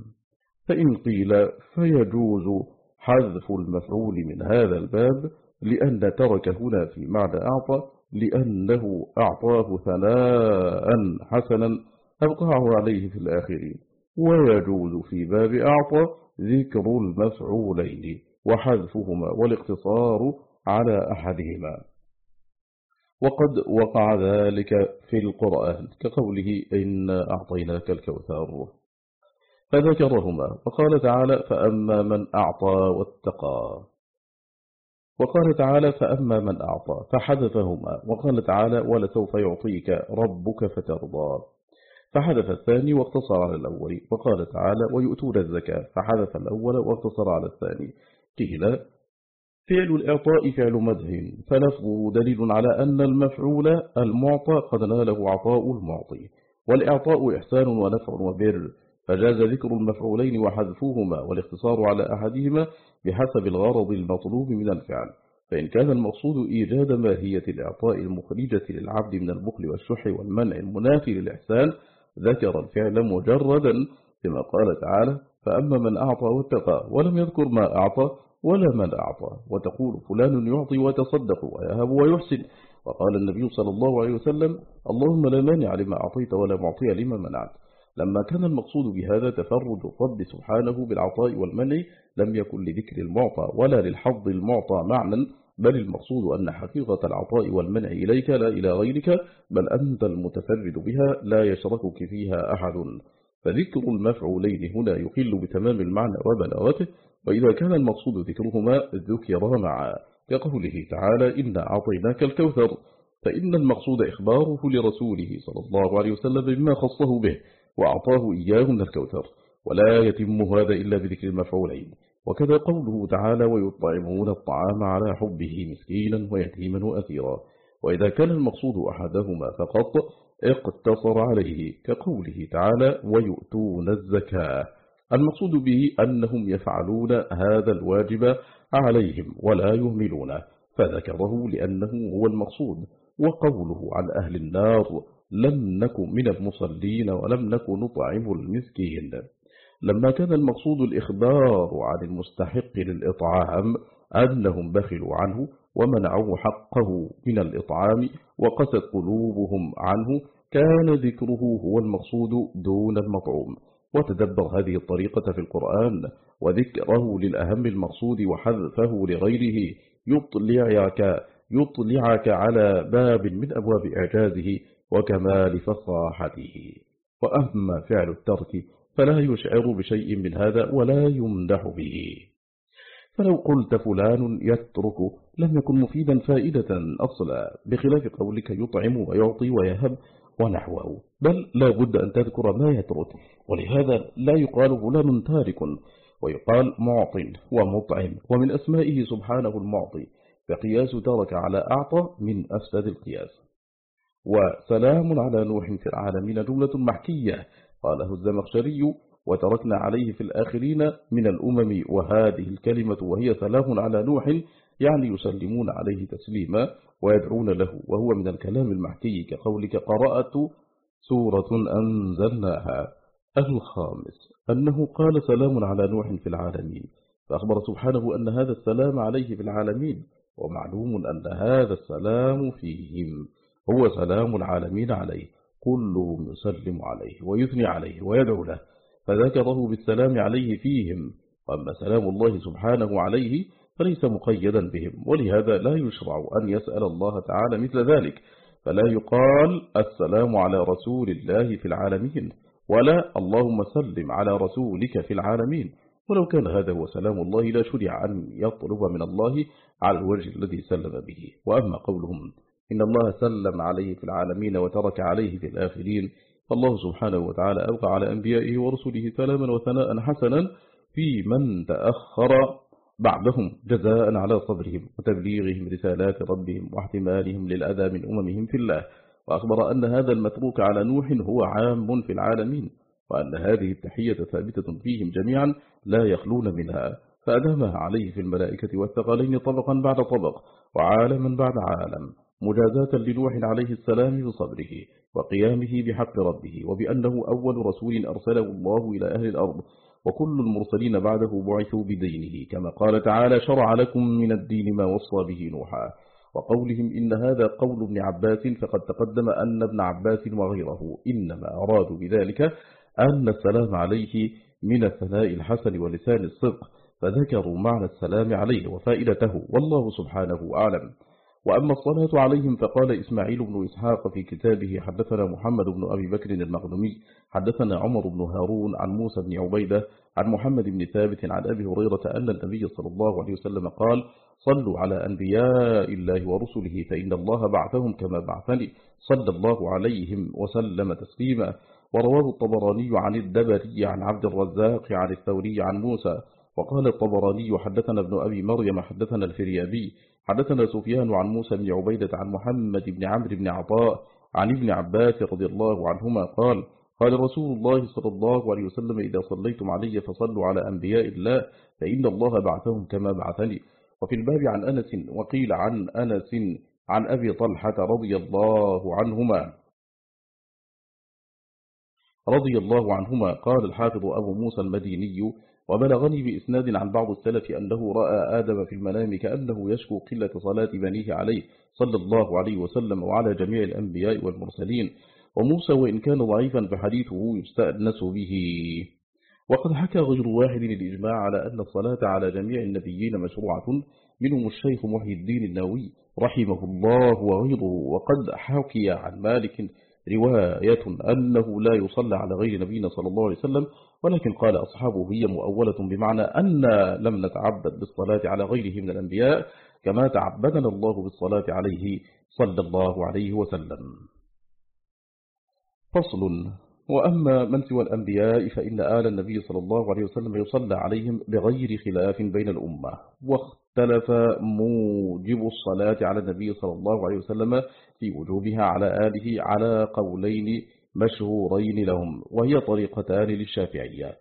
فإن قيل فيجوز حذف المفعول من هذا الباب لأن ترك هنا في معنى أعطى لأنه أعطاه ثناء حسنا أبقاه عليه في الآخرين ويجوز في باب أعطى ذكر المفعولين وحذفهما والاقتصار على أحدهما. وقد وقع ذلك في القرآن كقوله إن أعطيناك الكوثر. فذكرهما وقال تعالى فأما من أعطى واتقى. وقال تعالى فأما من أعطى فحذفهما. وقال تعالى ولسوف يعطيك ربك فترضى. فحذف الثاني واقتصر على الأول. وقال تعالى ويؤتون الزكاة. فحذف الأول واقتصر على الثاني. قيل فعل الإعطاء فعل مده فلفظه دليل على أن المفعول المعطى قد ناله عطاء المعطي. والإعطاء إحسان ونفع وبر. فجاز ذكر المفعولين وحذفهما والاختصار على أحدهما بحسب الغرض المطلوب من الفعل. فإن كان المقصود إيجاد ماهية الإعطاء المخرجة للعبد من البخل والشح والمنع المنافي للإحسان ذكر الفعل مجردا كما قال تعالى فأما من أعطى واتقى ولم يذكر ما أعطى ولا من أعطى وتقول فلان يعطي وتصدق ويهب ويحسن. وقال النبي صلى الله عليه وسلم اللهم لا مانع لما أعطيت ولا معطي لما منعت. لما كان المقصود بهذا تفرد الرب سبحانه بالعطاء والمنع لم يكن لذكر المعطى ولا للحظ المعطى معنى بل المقصود أن حقيقة العطاء والمنع إليك لا إلى غيرك بل أنت المتفرد بها لا يشركك فيها أحد. فذكر المفعولين هنا يقل بتمام المعنى وبلاغته وإذا كان المقصود ذكرهما ذكرا معا. كقوله تعالى إنا أعطيناك الكوثر فإن المقصود إخباره لرسوله صلى الله عليه وسلم بما خصه به. وأعطاه إياه من الكوثر ولا يتم هذا إلا بذكر المفعولين وكذا قوله تعالى ويطعمون الطعام على حبه مسكينا ويتيما وأثيرا وإذا كان المقصود أحدهما فقط اقتصر عليه كقوله تعالى ويؤتون الزكاة. المقصود به أنهم يفعلون هذا الواجب عليهم ولا يهملونه فذكره لأنه هو المقصود وقوله عن أهل النار لم نكن من المصلين ولم نكن نطعم المسكين. لما كان المقصود الإخبار عن المستحق للإطعام أنهم بخلوا عنه ومنعوا حقه من الإطعام وقست قلوبهم عنه كان ذكره هو المقصود دون المطعوم. وتدبر هذه الطريقة في القرآن وذكره للأهم المقصود وحذفه لغيره يطلعك, يطلعك على باب من أبواب إعجازه وكمال فصاحته. وأما فعل الترك فلا يشعر بشيء من هذا ولا يمدح به. فلو قلت فلان يترك لم يكن مفيدا فائدة أصلا بخلاف قولك يطعم ويعطي ويهب ونحوه. بل لا بد أن تذكر ما يترك ولهذا لا يقال فلان تارك ويقال معط ومطعم. ومن أسمائه سبحانه المعطي فقياس ترك على أعطى من أفسد القياس. وسلام على نوح في العالمين جملة محكية. قاله الزمخشري وتركنا عليه في الآخرين من الأمم وهذه الكلمة وهي سلام على نوح يعني يسلمون عليه تسليما ويدعون له وهو من الكلام المحكي كقولك قرأت سورة أنزلناها. الخامس أنه قال سلام على نوح في العالمين فأخبر سبحانه أن هذا السلام عليه في العالمين ومعلوم أن هذا السلام فيهم. هو سلام العالمين عليه كلهم يسلم عليه ويثني عليه ويدعو له فذكره بالسلام عليه فيهم وأما سلام الله سبحانه عليه فليس مقيدا بهم ولهذا لا يشرع أن يسأل الله تعالى مثل ذلك فلا يقال السلام على رسول الله في العالمين ولا اللهم سلم على رسولك في العالمين ولو كان هذا هو سلام الله لا شرع أن يطلب من الله على الوجه الذي سلم به وأما قولهم إن الله سلم عليه في العالمين وترك عليه في الآخرين. فالله سبحانه وتعالى أوقع على أنبيائه ورسله سلاما وثناء حسنا في من تأخر بعدهم جزاء على صبرهم وتبليغهم رسالات ربهم واحتمالهم للأذى من أممهم في الله. وأخبر أن هذا المتروك على نوح هو عام في العالمين وأن هذه التحية ثابتة فيهم جميعا لا يخلون منها. فأدامها عليه في الملائكة والثقلين طبقا بعد طبق وعالما بعد عالم. مجازاة لنوح عليه السلام بصبره وقيامه بحق ربه وبأنه أول رسول أرسله الله إلى أهل الأرض وكل المرسلين بعده بعثوا بدينه كما قال تعالى شرع لكم من الدين ما وصى به نوحا وقولهم إن هذا قول ابن عباس فقد تقدم أن ابن عباس وغيره إنما أرادوا بذلك أن السلام عليه من الثناء الحسن ولسان الصدق فذكروا معنى السلام عليه وفائدته والله سبحانه أعلم. وأما الصلاة عليهم فقال إسماعيل بن إسحاق في كتابه حدثنا محمد بن أبي بكر المغنمي حدثنا عمر بن هارون عن موسى بن عبيدة عن محمد بن ثابت عن أبي هريرة أن النبي صلى الله عليه وسلم قال صلوا على أنبياء الله ورسله فإن الله بعثهم كما بعثني صلى الله عليهم وسلم تسليما. ورواه الطبراني عن الدبري عن عبد الرزاق عن الثوري عن موسى وقال الطبراني حدثنا ابن أبي مريم حدثنا الفريابي حدثنا سفيان عن موسى بن عبيدة عن محمد بن عمرو بن عطاء عن ابن عباس رضي الله عنهما قال قال رسول الله صلى الله عليه وسلم إذا صليتم علي فصلوا على أنبياء الله فإن الله بعثهم كما بعثني. وفي الباب عن أنس وقيل عن أنس عن أبي طلحة رضي الله عنهما. رضي الله عنهما قال الحافظ أبو موسى المديني وبلغني بإسناد عن بعض السلف أنه رأى آدم في المنام كأنه يشكو قلة صلاة بنيه عليه صلى الله عليه وسلم وعلى جميع الأنبياء والمرسلين. وموسى وإن كان ضعيفا فحديثه يستأنس به. وقد حكى غير واحد الإجماع على أن الصلاة على جميع النبيين مشروعة. منهم الشيخ محي الدين النووي رحمه الله وغيره. وقد حكي عن مالك رواية أنه لا يصلى على غير نبينا صلى الله عليه وسلم ولكن قال أصحابه هي مؤولة بمعنى أن لم نتعبد بالصلاة على غيره من الأنبياء كما تعبدنا الله بالصلاة عليه صلى الله عليه وسلم. فصل. وأما من سوى الأنبياء فإن آل النبي صلى الله عليه وسلم يصلى عليهم بغير خلاف بين الأمة واختلف موجب الصلاة على النبي صلى الله عليه وسلم في وجوبها على آله على قولين مشهورين لهم وهي طريقتان للشافعية.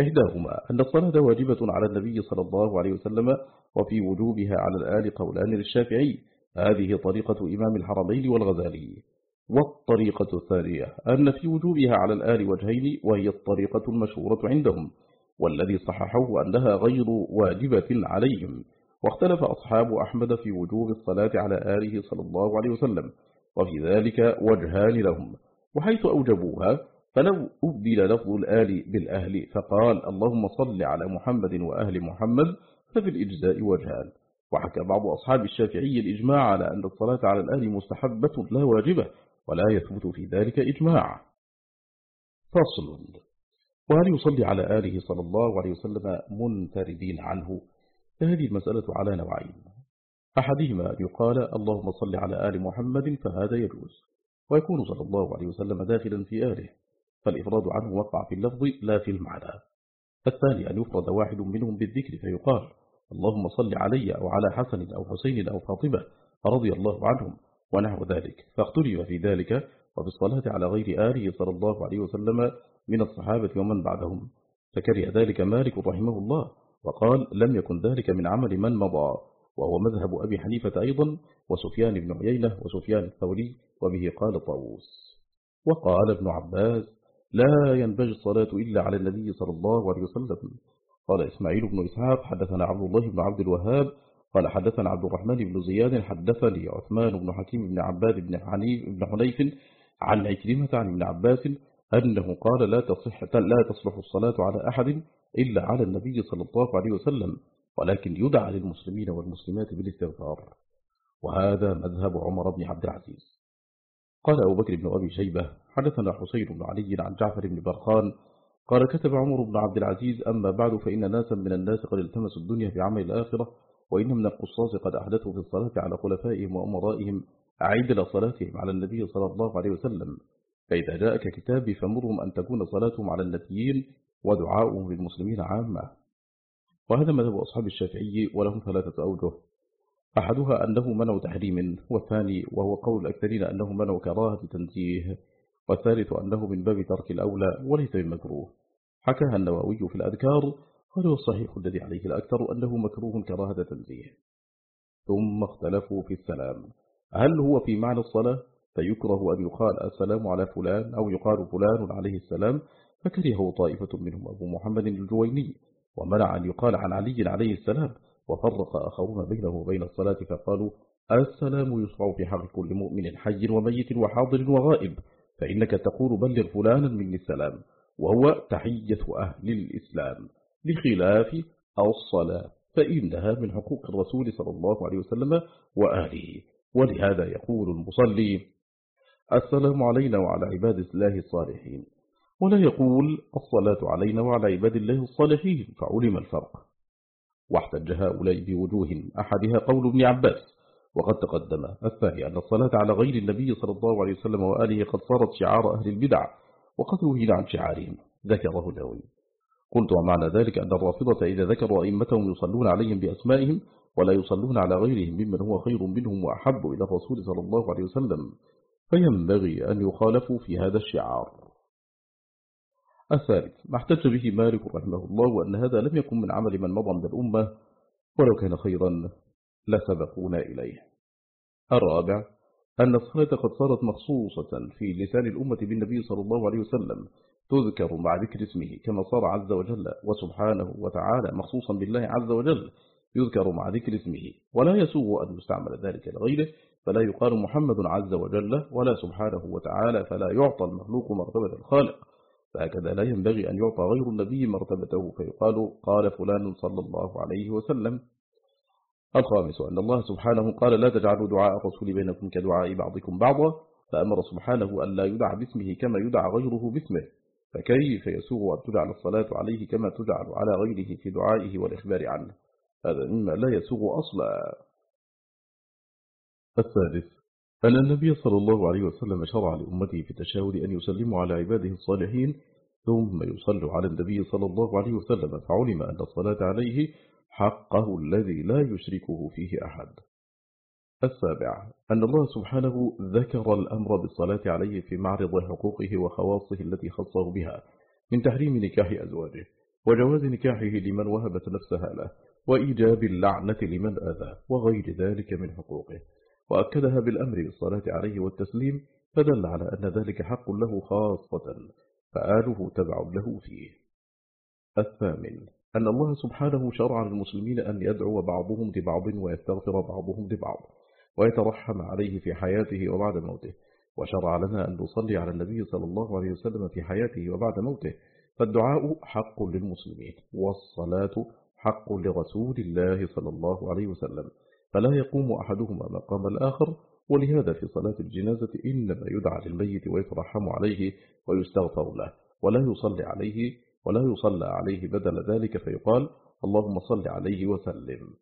إحداهما أن الصلاة واجبة على النبي صلى الله عليه وسلم وفي وجوبها على الآل قولان للشافعي هذه طريقة إمام الحرمين والغزالي. والطريقة الثانية أن في وجوبها على الآل وجهين وهي الطريقة المشهورة عندهم والذي صححوه أنها غير واجبة عليهم. واختلف أصحاب أحمد في وجوب الصلاة على آله صلى الله عليه وسلم وفي ذلك وجهان لهم. وحيث أوجبوها فلو أبدل لفظ الآل بالأهل فقال اللهم صل على محمد وأهل محمد ففي الإجزاء وجهان. وحكى بعض أصحاب الشافعي الإجماع على أن الصلاة على الآل مستحبة لا واجبة ولا يثبت في ذلك إجماع. فصل. وهل يصلي على آله صلى الله عليه وسلم منفردين عنه؟ فهذه المسألة على نوعين. أحدهما يقال اللهم صل على آل محمد فهذا يجوز. ويكون صلى الله عليه وسلم داخلا في آله فالإفراد عنه وقع في اللفظ لا في المعنى. الثاني أن يفرد واحد منهم بالذكر فيقال اللهم صل علي أو على حسن أو حسين أو فاطمة رضي الله عنهم ونحو ذلك فاختلف في ذلك وفي الصلاة على غير آله صلى الله عليه وسلم من الصحابة ومن بعدهم. فكره ذلك مالك رحمه الله وقال لم يكن ذلك من عمل من مضى وهو مذهب أبي حنيفة أيضا وسفيان بن عيينة وسفيان الثوري وبه قال طاووس. وقال ابن عباس لا ينبغي الصلاة إلا على النبي صلى الله عليه وسلم. قال إسماعيل بن إسحاق حدثنا عبد الله بن عبد الوهاب. قال حدثنا عبد الرحمن بن زياد حدثني عثمان بن حكيم بن عباد بن حنيف بن حنيف عن عكرمة عن ابن عباس أنه قال لا تصح لا تصلح الصلاة على أحد إلا على النبي صلى الله عليه وسلم. ولكن يدعى للمسلمين والمسلمات بالاستغفار. وهذا مذهب عمر بن عبد العزيز. قال أبو بكر بن أبي شيبة حدثنا حسين بن علي عن جعفر بن برخان قال كتب عمر بن عبد العزيز أما بعد فإن ناسا من الناس قد التمسوا الدنيا في عمل الآخرة وإن من القصاص قد أحدثوا في الصلاة على خلفائهم وأمرائهم أعيد صلاتهم على النبي صلى الله عليه وسلم. فإذا جاءك كتابي فمرهم أن تكون صلاتهم على النبيين ودعاؤهم للمسلمين عامة. وهذا مذهب أصحاب الشافعي ولهم ثلاثة أوجه. أحدها أنه منع تحريم والثاني وهو قول الأكثرين أنه منع كراهة تنزيه والثالث أنه من باب ترك الأولى وليس بمكروه. حكاها النووي في الأذكار قال الصحيح الذي عليه الأكثر أنه مكروه كراهة تنزيه. ثم اختلفوا في السلام. هل هو في معنى الصلاة؟ فيكره أن يقال السلام على فلان أو يقال فلان عليه السلام فكرهه طائفة منهم أبو محمد الجويني. ومنع أن يقال عن علي عليه السلام وفرق آخرون بينه وبين الصلاة فقالوا السلام يشرع في حق كل مؤمن حي وميت وحاضر وغائب فإنك تقول بلغ فلانا مني السلام وهو تحية أهل الإسلام بخلاف الصلاة فإنها من حقوق الرسول صلى الله عليه وسلم وآله ولهذا يقول المصلي السلام علينا وعلى عباد الله الصالحين. ولا يقول الصلاة علينا وعلى عباد الله الصالحين فعلم الفرق. واحتج هؤلاء بوجوه أحدها قول ابن عباس وقد تقدم الثاني أن الصلاة على غير النبي صلى الله عليه وسلم وآله قد صارت شعار أهل البدع وقد وهل عن شعارهم. ذكره النووي. قلت ومعنى ذلك أن الرافضة إذا ذكروا أئمتهم يصلون عليهم بأسمائهم ولا يصلون على غيرهم ممن هو خير منهم وأحب إلى الرسول صلى الله عليه وسلم فينبغي أن يخالفوا في هذا الشعار. الثالث ما احتج به مالك رحمه الله وأن هذا لم يكن من عمل من مضى من الأمة ولو كان خيرا لسبقونا إليه. الرابع أن الصلاة قد صارت مخصوصة في لسان الأمة بالنبي صلى الله عليه وسلم تذكر مع ذكر اسمه كما صار عز وجل وسبحانه وتعالى مخصوصا بالله عز وجل يذكر مع ذكر اسمه. ولا يسوغ أن يستعمل ذلك لغيره فلا يقال محمد عز وجل ولا سبحانه وتعالى فلا يعطى المخلوق مرتبة الخالق. فهكذا لا ينبغي أن يعطى غير النبي مرتبته فيقال قال فلان صلى الله عليه وسلم. الخامس أن الله سبحانه قال لا تجعلوا دعاء الرسول بينكم كدعاء بعضكم بعضا فأمر سبحانه أن لا يدع باسمه كما يدع غيره باسمه. فكيف يسوغ أن تجعل الصلاة عليه كما تجعل على غيره في دعائه والإخبار عنه؟ هذا مما لا يسوغ أصلا. الثالث أن النبي صلى الله عليه وسلم شرع لأمته في التشاهد أن يسلموا على عباده الصالحين ثم يصلوا على النبي صلى الله عليه وسلم فعلم أن الصلاة عليه حقه الذي لا يشركه فيه أحد. السابع أن الله سبحانه ذكر الأمر بالصلاة عليه في معرض حقوقه وخواصه التي خصه بها من تحريم نكاح أزواجه وجواز نكاحه لمن وهبت نفسها له وإيجاب اللعنة لمن أذى وغير ذلك من حقوقه. وأكدها بالأمر بالصلاة عليه والتسليم فدل على أن ذلك حق له خاصة فآله تبع له فيه. الثامن أن الله سبحانه شرع للمسلمين أن يدعو بعضهم لبعض ويستغفر بعضهم لبعض ويترحم عليه في حياته وبعد موته. وشرع لنا أن نصلي على النبي صلى الله عليه وسلم في حياته وبعد موته. فالدعاء حق للمسلمين والصلاة حق لرسول الله صلى الله عليه وسلم. فلا يقوم أحدهما مقام الآخر ولهذا في صلاة الجنازة إنما يدعى للميت ويترحم عليه ويستغفر له ولا يصلي عليه ولا يصلى عليه بدل ذلك فيقال اللهم صل عليه وسلم.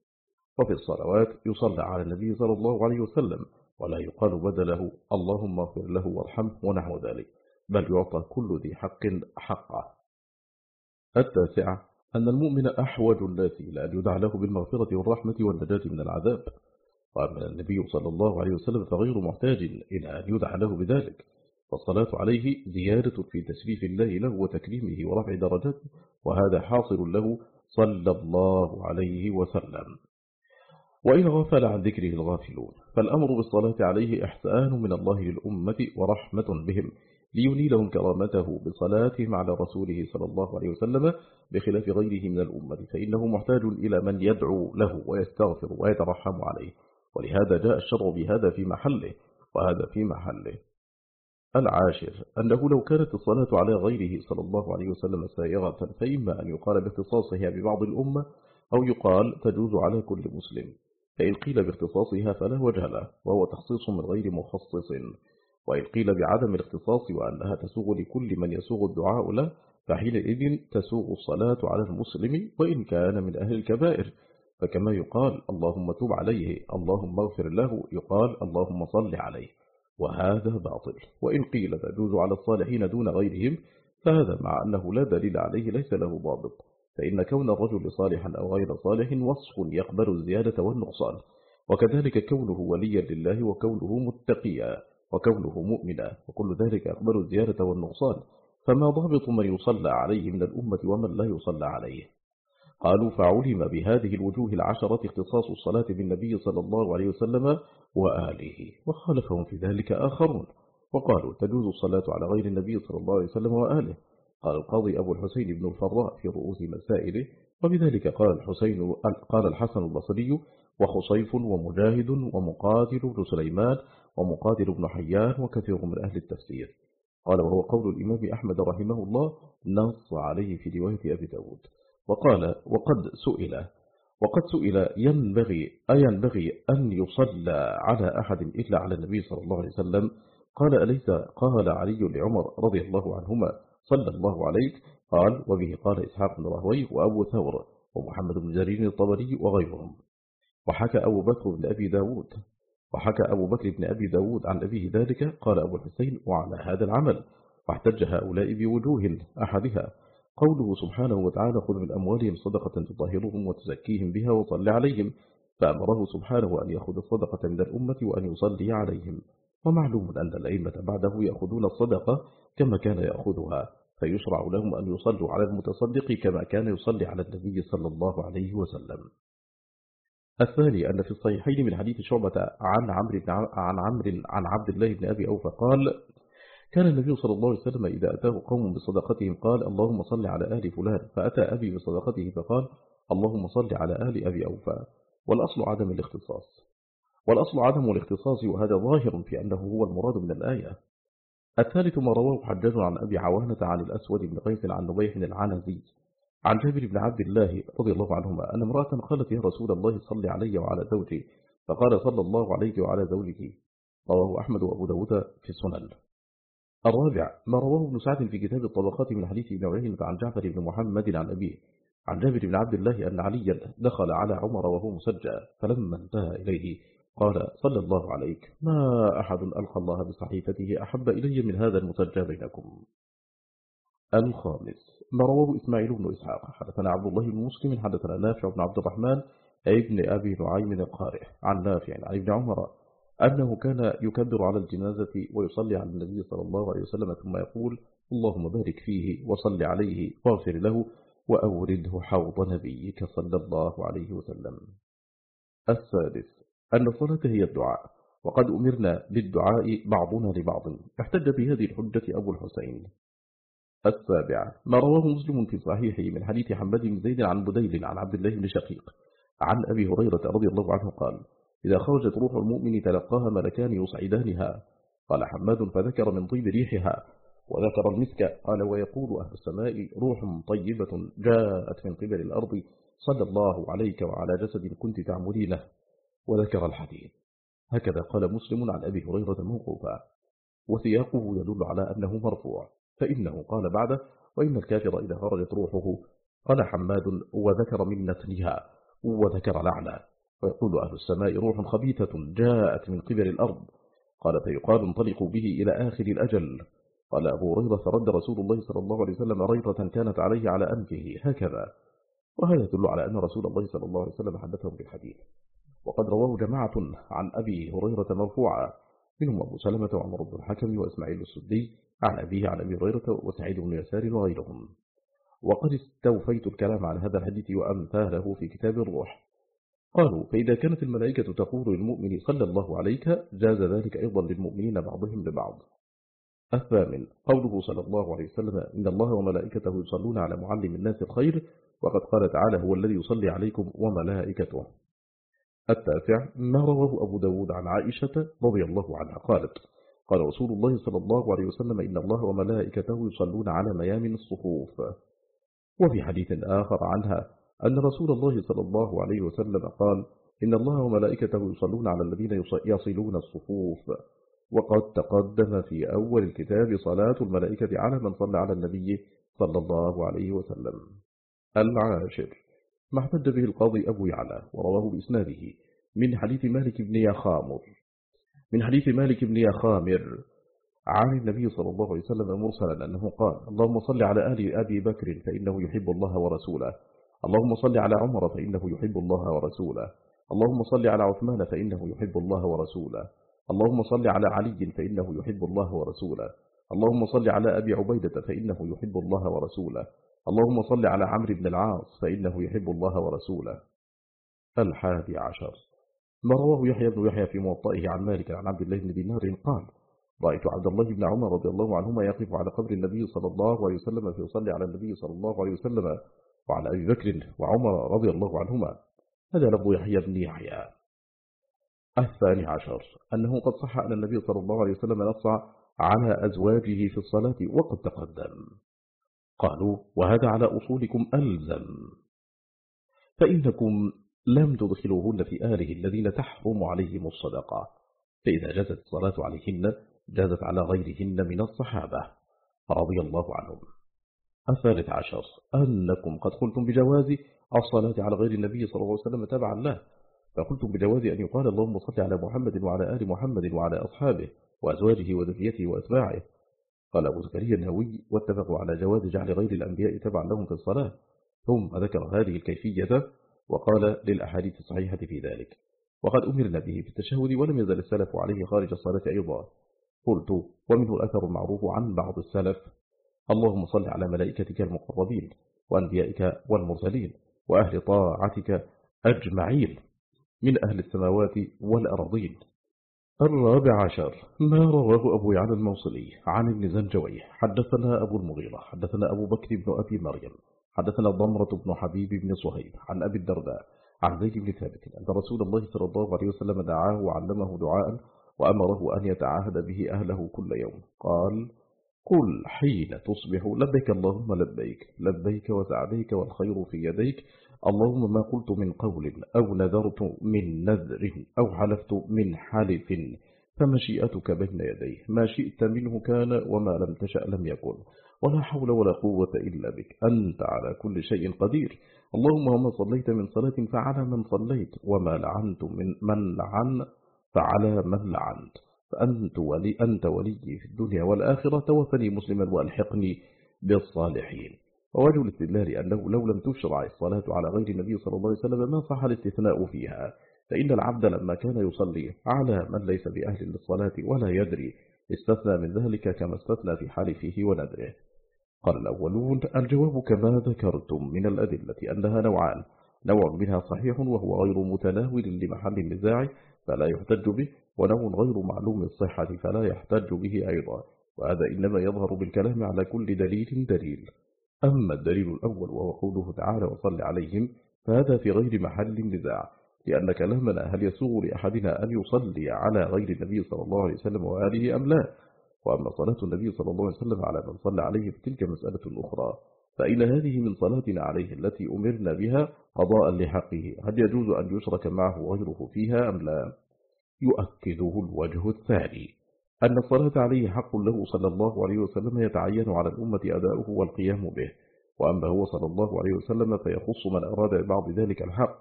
وفي الصلوات يصلى على النبي صلى الله عليه وسلم ولا يقال بدله اللهم اغفر له وارحمه ونحو ذلك بل يعطى كل ذي حق حقه. التاسعة أن المؤمن أحوج الناس إلى أن يدع له بالمغفرة والرحمة والنجاة من العذاب. وأما النبي صلى الله عليه وسلم فغير محتاج إلى أن يدع له بذلك. فالصلاة عليه زيادة في تسريف الله له وتكريمه ورفع درجاته وهذا حاصل له صلى الله عليه وسلم. وإن غفل عن ذكره الغافلون فالأمر بالصلاة عليه إحسان من الله للأمة ورحمة بهم. لينيلهم كرامته بصلاتهم على رسوله صلى الله عليه وسلم بخلاف غيره من الأمة فإنه محتاج إلى من يدعو له ويستغفر ويترحم عليه ولهذا جاء الشرع بهذا في محله وهذا في محله. العاشر أنه لو كانت الصلاة على غيره صلى الله عليه وسلم سائغة فإما أن يقال باختصاصها ببعض الأمة أو يقال تجوز على كل مسلم فإن قيل باختصاصها فلا وجه له وهو تخصيص من غير مخصص. وإن قيل بعدم الاختصاص وأنها تسوغ لكل من يسوغ الدعاء له فحينئذ تسوغ الصلاة على المسلم وإن كان من أهل الكبائر. فكما يقال اللهم تب عليه اللهم اغفر له يقال اللهم صل عليه. وهذا باطل. وإن قيل تجوز على الصالحين دون غيرهم فهذا مع أنه لا دليل عليه ليس له ضابط. فإن كون الرجل صالحا أو غير صالح وصف يقبل الزيادة والنقصان. وكذلك كونه وليا لله وكونه متقيا. وكونه مؤمنا وكل ذلك يقبل الزيادة والنقصان. فما ضابط من يصلى عليه من الأمة ومن لا يصلى عليه؟ قالوا فعلم بهذه الوجوه العشرة اختصاص الصلاة بالنبي صلى الله عليه وسلم وآله وخالفهم في ذلك آخرون. وقالوا تجوز الصلاة على غير النبي صلى الله عليه وسلم وآله. قال القاضي أبو الحسين بن الفراء في رؤوس مسائله وبذلك قال الحسين قال الحسن البصري وخصيف ومجاهد ومقاتل بن سليمان ومقاتل بن حيان وكثير من أهل التفسير. قال وهو قول الإمام أحمد رحمه الله نص عليه في رواية أبي داود. وقال وقد سئل وقد سئل ينبغي أينبغي أن يصلى على أحد إلا على النبي صلى الله عليه وسلم؟ قال أليس؟ قال علي لعمر رضي الله عنهما صلى الله عليك قال وبه قال إسحاق بن رهوي وأبو ثور ومحمد بن جرير الطبري وغيرهم. وحكى أبو بكر بن أبي داود وحكى أبو بكر بن أبي داود عن أبيه ذلك قال أبو الحسين وعلى هذا العمل واحتج هؤلاء بوجوه أحدها. قوله سبحانه وتعالى خذ من أموالهم صدقة تطهرهم وتزكيهم بها وصل عليهم. فأمره سبحانه أن يأخذ الصدقة من الأمة وأن يصلي عليهم. ومعلوم أن الأئمة بعده يأخذون الصدقة كما كان يأخذها فيشرع لهم أن يصلوا على المتصدق كما كان يصلي على النبي صلى الله عليه وسلم. الثاني أن في الصحيحين من حديث شعبة عن عمرو عن عمرو عن عبد الله بن أبي أوفى قال كان النبي صلى الله عليه وسلم إذا أتاه قوم بصدقتهم قال اللهم صل على آل فلان. فأتى أبي بصدقته فقال اللهم صل على آل أبي أوفى. والأصل عدم الاختصاص. والأصل عدم الاختصاص وهذا ظاهر في أنه هو المراد من الآية. الثالث ما رواه حجاج عن أبي عوانة عن الأسود بن قيس عن نبيح العنزي. عن جابر بن عبد الله رضي الله عنهما أن امرأة قالت يا رسول الله صل علي وعلى زوجي. فقال صلى الله عليك وعلى زوجك رواه أحمد وأبو داود في السنن. الرابع ما رواه ابن سعد في كتاب الطبقات من حديث ابن عيينة عن جعفر بن محمد عن أبيه. عن جابر بن عبد الله أن عليا دخل على عمر وهو مسجى فلما انتهى إليه قال صلى الله عليك. ما أحد ألقى الله بصحيفته أحب إلي من هذا المسجى بينكم. الخامس. ما رواه إسماعيل بن إسحاق. حدثنا عبد الله بن مسلم حدثنا نافع بن عبد الرحمن ابن أبي نعيم القارئ. عن نافع عن ابن عمر أنه كان يكبر على الجنازة ويصلي على النبي صلى الله عليه وسلم ثم يقول اللهم بارك فيه وصل عليه واغفر له وأورده حوض نبيك صلى الله عليه وسلم. السادس أن الصلاة هي الدعاء. وقد أمرنا بالدعاء بعضنا لبعض. احتج بهذه الحجة أبو الحسين. السابع ما رواه مسلم في صحيحه من حديث حمد بن زيد عن بديل عن عبد الله بن شقيق عن أبي هريرة رضي الله عنه قال إذا خرجت روح المؤمن تلقاها ملكان يصعدانها. قال حماد فذكر من طيب ريحها. وذكر المسك قال ويقول أهل السماء روح طيبة جاءت من قبل الأرض صلى الله عليك وعلى جسد كنت تعملينه وذكر الحديث. هكذا قال مسلم عن أبي هريرة موقوفا. وسياقه يدل على أنه مرفوع. فإنه قال بعده وإن الكافر إذا خرجت روحه قال حماد وذكر من نتنها وذكر لعنة ويقول أهل السماء روح خبيثة جاءت من قبل الأرض. قال فيقال انطلقوا به إلى آخر الأجل. قال أبو هريرة فرد رسول الله صلى الله عليه وسلم ريضة كانت عليه على أنفه. هكذا. وهذا يدل على أن رسول الله صلى الله عليه وسلم حدثهم بالحديث وقد رواه جماعة عن أبي هريرة مرفوعا. منهم أبو سلمة وعمر بن الحكم وإسماعيل السدي عن أبيه عن أبي هريرة وسعيد بن يسار وغيرهم. وقد استوفيت الكلام عن هذا الحديث وأمثاله في كتاب الروح. قالوا فإذا كانت الملائكة تقول للمؤمن صلى الله عليك جاز ذلك أيضا للمؤمنين بعضهم لبعض الثامن قوله صلى الله عليه وسلم إن الله وملائكته يصلون على معلم الناس الخير وقد قال تعالى هو الذي يصلي عليكم وملائكته. التاسع ما رواه أبو داود عن عائشة رضي الله عنها. قالت قال رسول الله صلى الله عليه وسلم إن الله وملائكته يصلون على ميامن الصفوف. وفي حديث آخر عنها أن رسول الله صلى الله عليه وسلم قال إن الله وملائكته يصلون على الذين يصلون الصفوف. وقد تقدم في أول الكتاب صلاة الملائكة على من صلى على النبي صلى الله عليه وسلم. العاشر ما احتج به القاضي أبو يعلى ورواه بإسناده من حديث مالك بن يخامر. من حديث مالك بن يخامر عن النبي صلى الله عليه وسلم مرسلا أنه قال اللهم صل على آل أبي بكر فإنه يحب الله ورسوله. اللهم صل على عمر فإنه يحب الله ورسوله. اللهم صل على عثمان فإنه يحب الله ورسوله. اللهم صل على علي فإنه يحب الله ورسوله. اللهم صل على أبي عبيدة فإنه يحب الله ورسوله. اللهم صل على عمرو بن العاص فإنه يحب الله ورسوله. الحادي عشر. ما رواه يحيى بن يحيى في موطئه عن مالك عن عبد الله بن دينار قال رأيت عبد الله بن عمر رضي الله عنهما يقف على قبر النبي صلى الله عليه وسلم فيصلي على النبي صلى الله عليه وسلم وعلى أبي بكر وعمر رضي الله عنهما. هذا لفظ يحيى بن يحيى. الثاني عشر أنه قد صح أن النبي صلى الله عليه وسلم نص على أزواجه في الصلاة وقد تقدم. قالوا وهذا على أصولكم ألزم. فإنكم لم تدخلوهن في آله الذين تحرم عليهم الصدقة. فإذا جازت الصلاة عليهن جازت على غيرهن من الصحابة. رضي الله عنهم. الثالث عشر. أنكم قد قلتم بجواز الصلاة على غير النبي صلى الله عليه وسلم تبعا له. فقلتم بجواز أن يقال اللهم صل على محمد وعلى آل محمد وعلى أصحابه وأزواجه وذريته وأتباعه. قال أبو زكريا النووي واتفقوا على جواز جعل غير الأنبياء تبعا لهم في الصلاة. ثم ذكر هذه الكيفية وقال للأحاديث الصحيحة في ذلك. وقد أمرنا به في التشهد ولم يزل السلف عليه خارج الصلاة أيضا. قلت ومنه الأثر المعروف عن بعض السلف. اللهم صل على ملائكتك المقربين وأنبيائك والمرسلين وأهل طاعتك أجمعين من أهل السماوات والأرضين. الرابع عشر. ما رواه أبو يعلى الموصلي عن ابن زنجوي. حدثنا أبو المغيرة حدثنا أبو بكر بن أبي مريم. حدثنا ضمرة بن حبيب بن صهيب عن أبي الدرداء عن زيد بن ثابت أن رسول الله صلى الله عليه وسلم دعاه وعلمه دعاء وأمره أن يتعاهد به أهله كل يوم. قال قل حين تصبح لبيك اللهم لبيك لبيك وسعديك والخير في يديك. اللهم ما قلت من قول أو نذرت من نذر أو حلفت من حلف فمشيئتك بين يديه. ما شئت منه كان وما لم تشأ لم يكن. ولا حول ولا قوة إلا بك. أنت على كل شيء قدير. اللهم وما صليت من صلاة فعلى من صليت وما لعنت من من لعن فعلى من لعنت. فأنت ولي أنت ولي في الدنيا والآخرة توفني مسلما وألحقني بالصالحين. ووجه الاستدلال أنه لو لم تشرع الصلاة على غير النبي صلى الله عليه وسلم ما صح الاستثناء فيها. فإن العبد لما كان يصلي على من ليس بأهل للصلاة ولا يدري استثنى من ذلك كما استثنى في حالفه وندره قال الأولون الجواب كما ذكرتم من الأدلة أنها نوعان نوع منها صحيح وهو غير متناول لمحل النزاع فلا يحتج به ونوع غير معلوم الصحة فلا يحتج به أيضا وهذا إنما يظهر بالكلام على كل دليل دليل. أما الدليل الأول وهو قوله تعالى وصل عليهم فهذا في غير محل النزاع لأن كلامنا هل يسوغ لأحدنا أن يصلي على غير النبي صلى الله عليه وسلم وآله أم لا؟ وأما صلاة النبي صلى الله عليه وسلم على من صلى عليه فتلك مسألة أخرى فإن هذه من صلاتنا عليه التي أمرنا بها قضاء لحقه هل يجوز أن يشرك معه غيره فيها أم لا؟ يؤكده الوجه الثاني أن الصلاة عليه حق له صلى الله عليه وسلم يتعين على الأمة أداؤه والقيام به وأما هو صلى الله عليه وسلم فيخص من أراد بعض ذلك الحق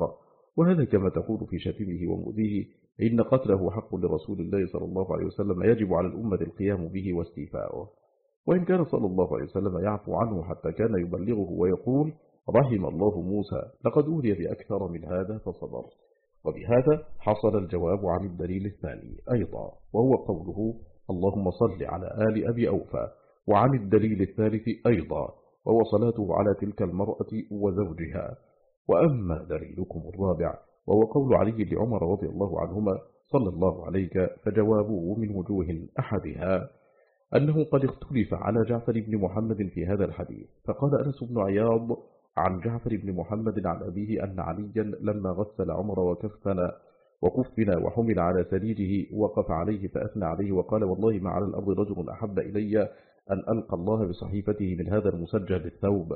وهذا كما تقول في شتمه ومؤذيه إن قتله حق لرسول الله صلى الله عليه وسلم يجب على الأمة القيام به واستيفاؤه. وإن كان صلى الله عليه وسلم يعفو عنه حتى كان يبلغه ويقول رحم الله موسى لقد أولي بأكثر من هذا فصبر. وبهذا حصل الجواب عن الدليل الثاني أيضا وهو قوله اللهم صل على آل أبي أوفى. وعن الدليل الثالث أيضا وهو صلاته على تلك المرأة وزوجها. وأما دليلكم الرابع وهو قول علي لعمر رضي الله عنهما صلى الله عليك فجوابه من وجوه أحدها أنه قد اختلف على جعفر بن محمد في هذا الحديث. فقال أنس بن عياض عن جعفر بن محمد عن أبيه أن عليا لما غسل عمر وكفن وكفن وحمل على سريره وقف عليه فأثنى عليه وقال والله ما على الأرض رجل أحب إلي أن ألقى الله بصحيفته من هذا المسجل الثوب.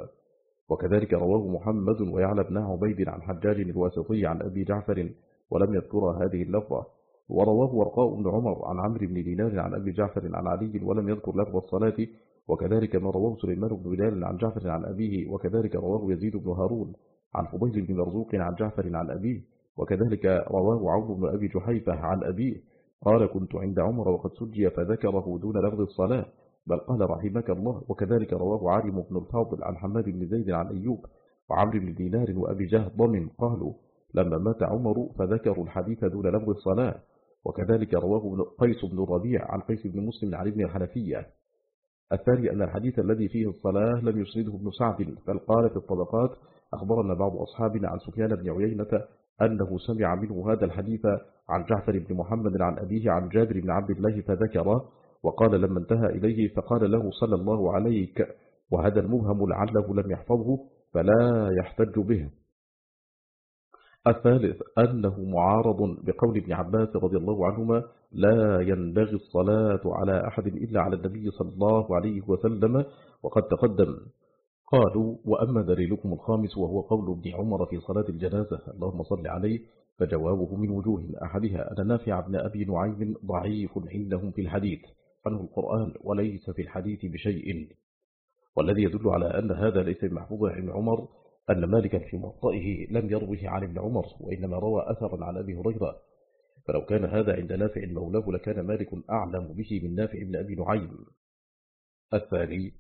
وكذلك رواه محمد ويعلى بن عبيد عن حجاج الواسطي عن أبي جعفر ولم يذكر هذه اللفظة. ورواه ورقاء بن عمر عن عمرو بن دينار عن أبي جعفر عن علي ولم يذكر لفظ الصلاة. وكذلك ما رواه سليمان بن بلال عن جعفر عن أبيه. وكذلك رواه يزيد بن هارون عن فضيل بن مرزوق عن جعفر عن أبيه. وكذلك رواه عمرو بن أبي جحيفة عن أبيه. قال كنت عند عمر وقد سجي فذكره دون لفظ الصلاة. بل قال رحمك الله وكذلك رواه عالم بن الفاضل عن حماد بن زيد عن أيوب وعمرو بن دينار وأبي ضمن قالوا لما مات عمر فذكروا الحديث دون لفظ الصلاة. وكذلك رواه قيس بن الربيع عن قيس بن مسلم عن ابن الحنفية. الثاني أن الحديث الذي فيه الصلاة لم يسنده ابن سعد بل قال في الطبقات أخبرنا بعض أصحابنا عن سفيان بن عيينة أنه سمع منه هذا الحديث عن جعفر بن محمد عن أبيه عن جابر بن عبد الله فذكر وقال لما انتهى إليه فقال له صلى الله عليك وهذا المبهم لعله لم يحفظه فلا يحتج به. الثالث أنه معارض بقول ابن عباس رضي الله عنهما لا ينبغي الصلاة على أحد إلا على النبي صلى الله عليه وسلم وقد تقدم. قالوا وأما دليلكم الخامس وهو قول ابن عمر في صلاة الجنازة اللهم صل عليه فجوابه من وجوه أحدها أن نافع بن أبي نعيم ضعيف عندهم في الحديث. عنه القرآن وليس في الحديث بشيء. والذي يدل على أن هذا ليس محفوظ عن عمر أن مالكا في موطئه لم يروه عن ابن عمر وإنما روى أثرا عن أبي هريرة. فلو كان هذا عند نافع مولاه لكان مالك أعلم به من نافع بن أبي نعيم. الثاني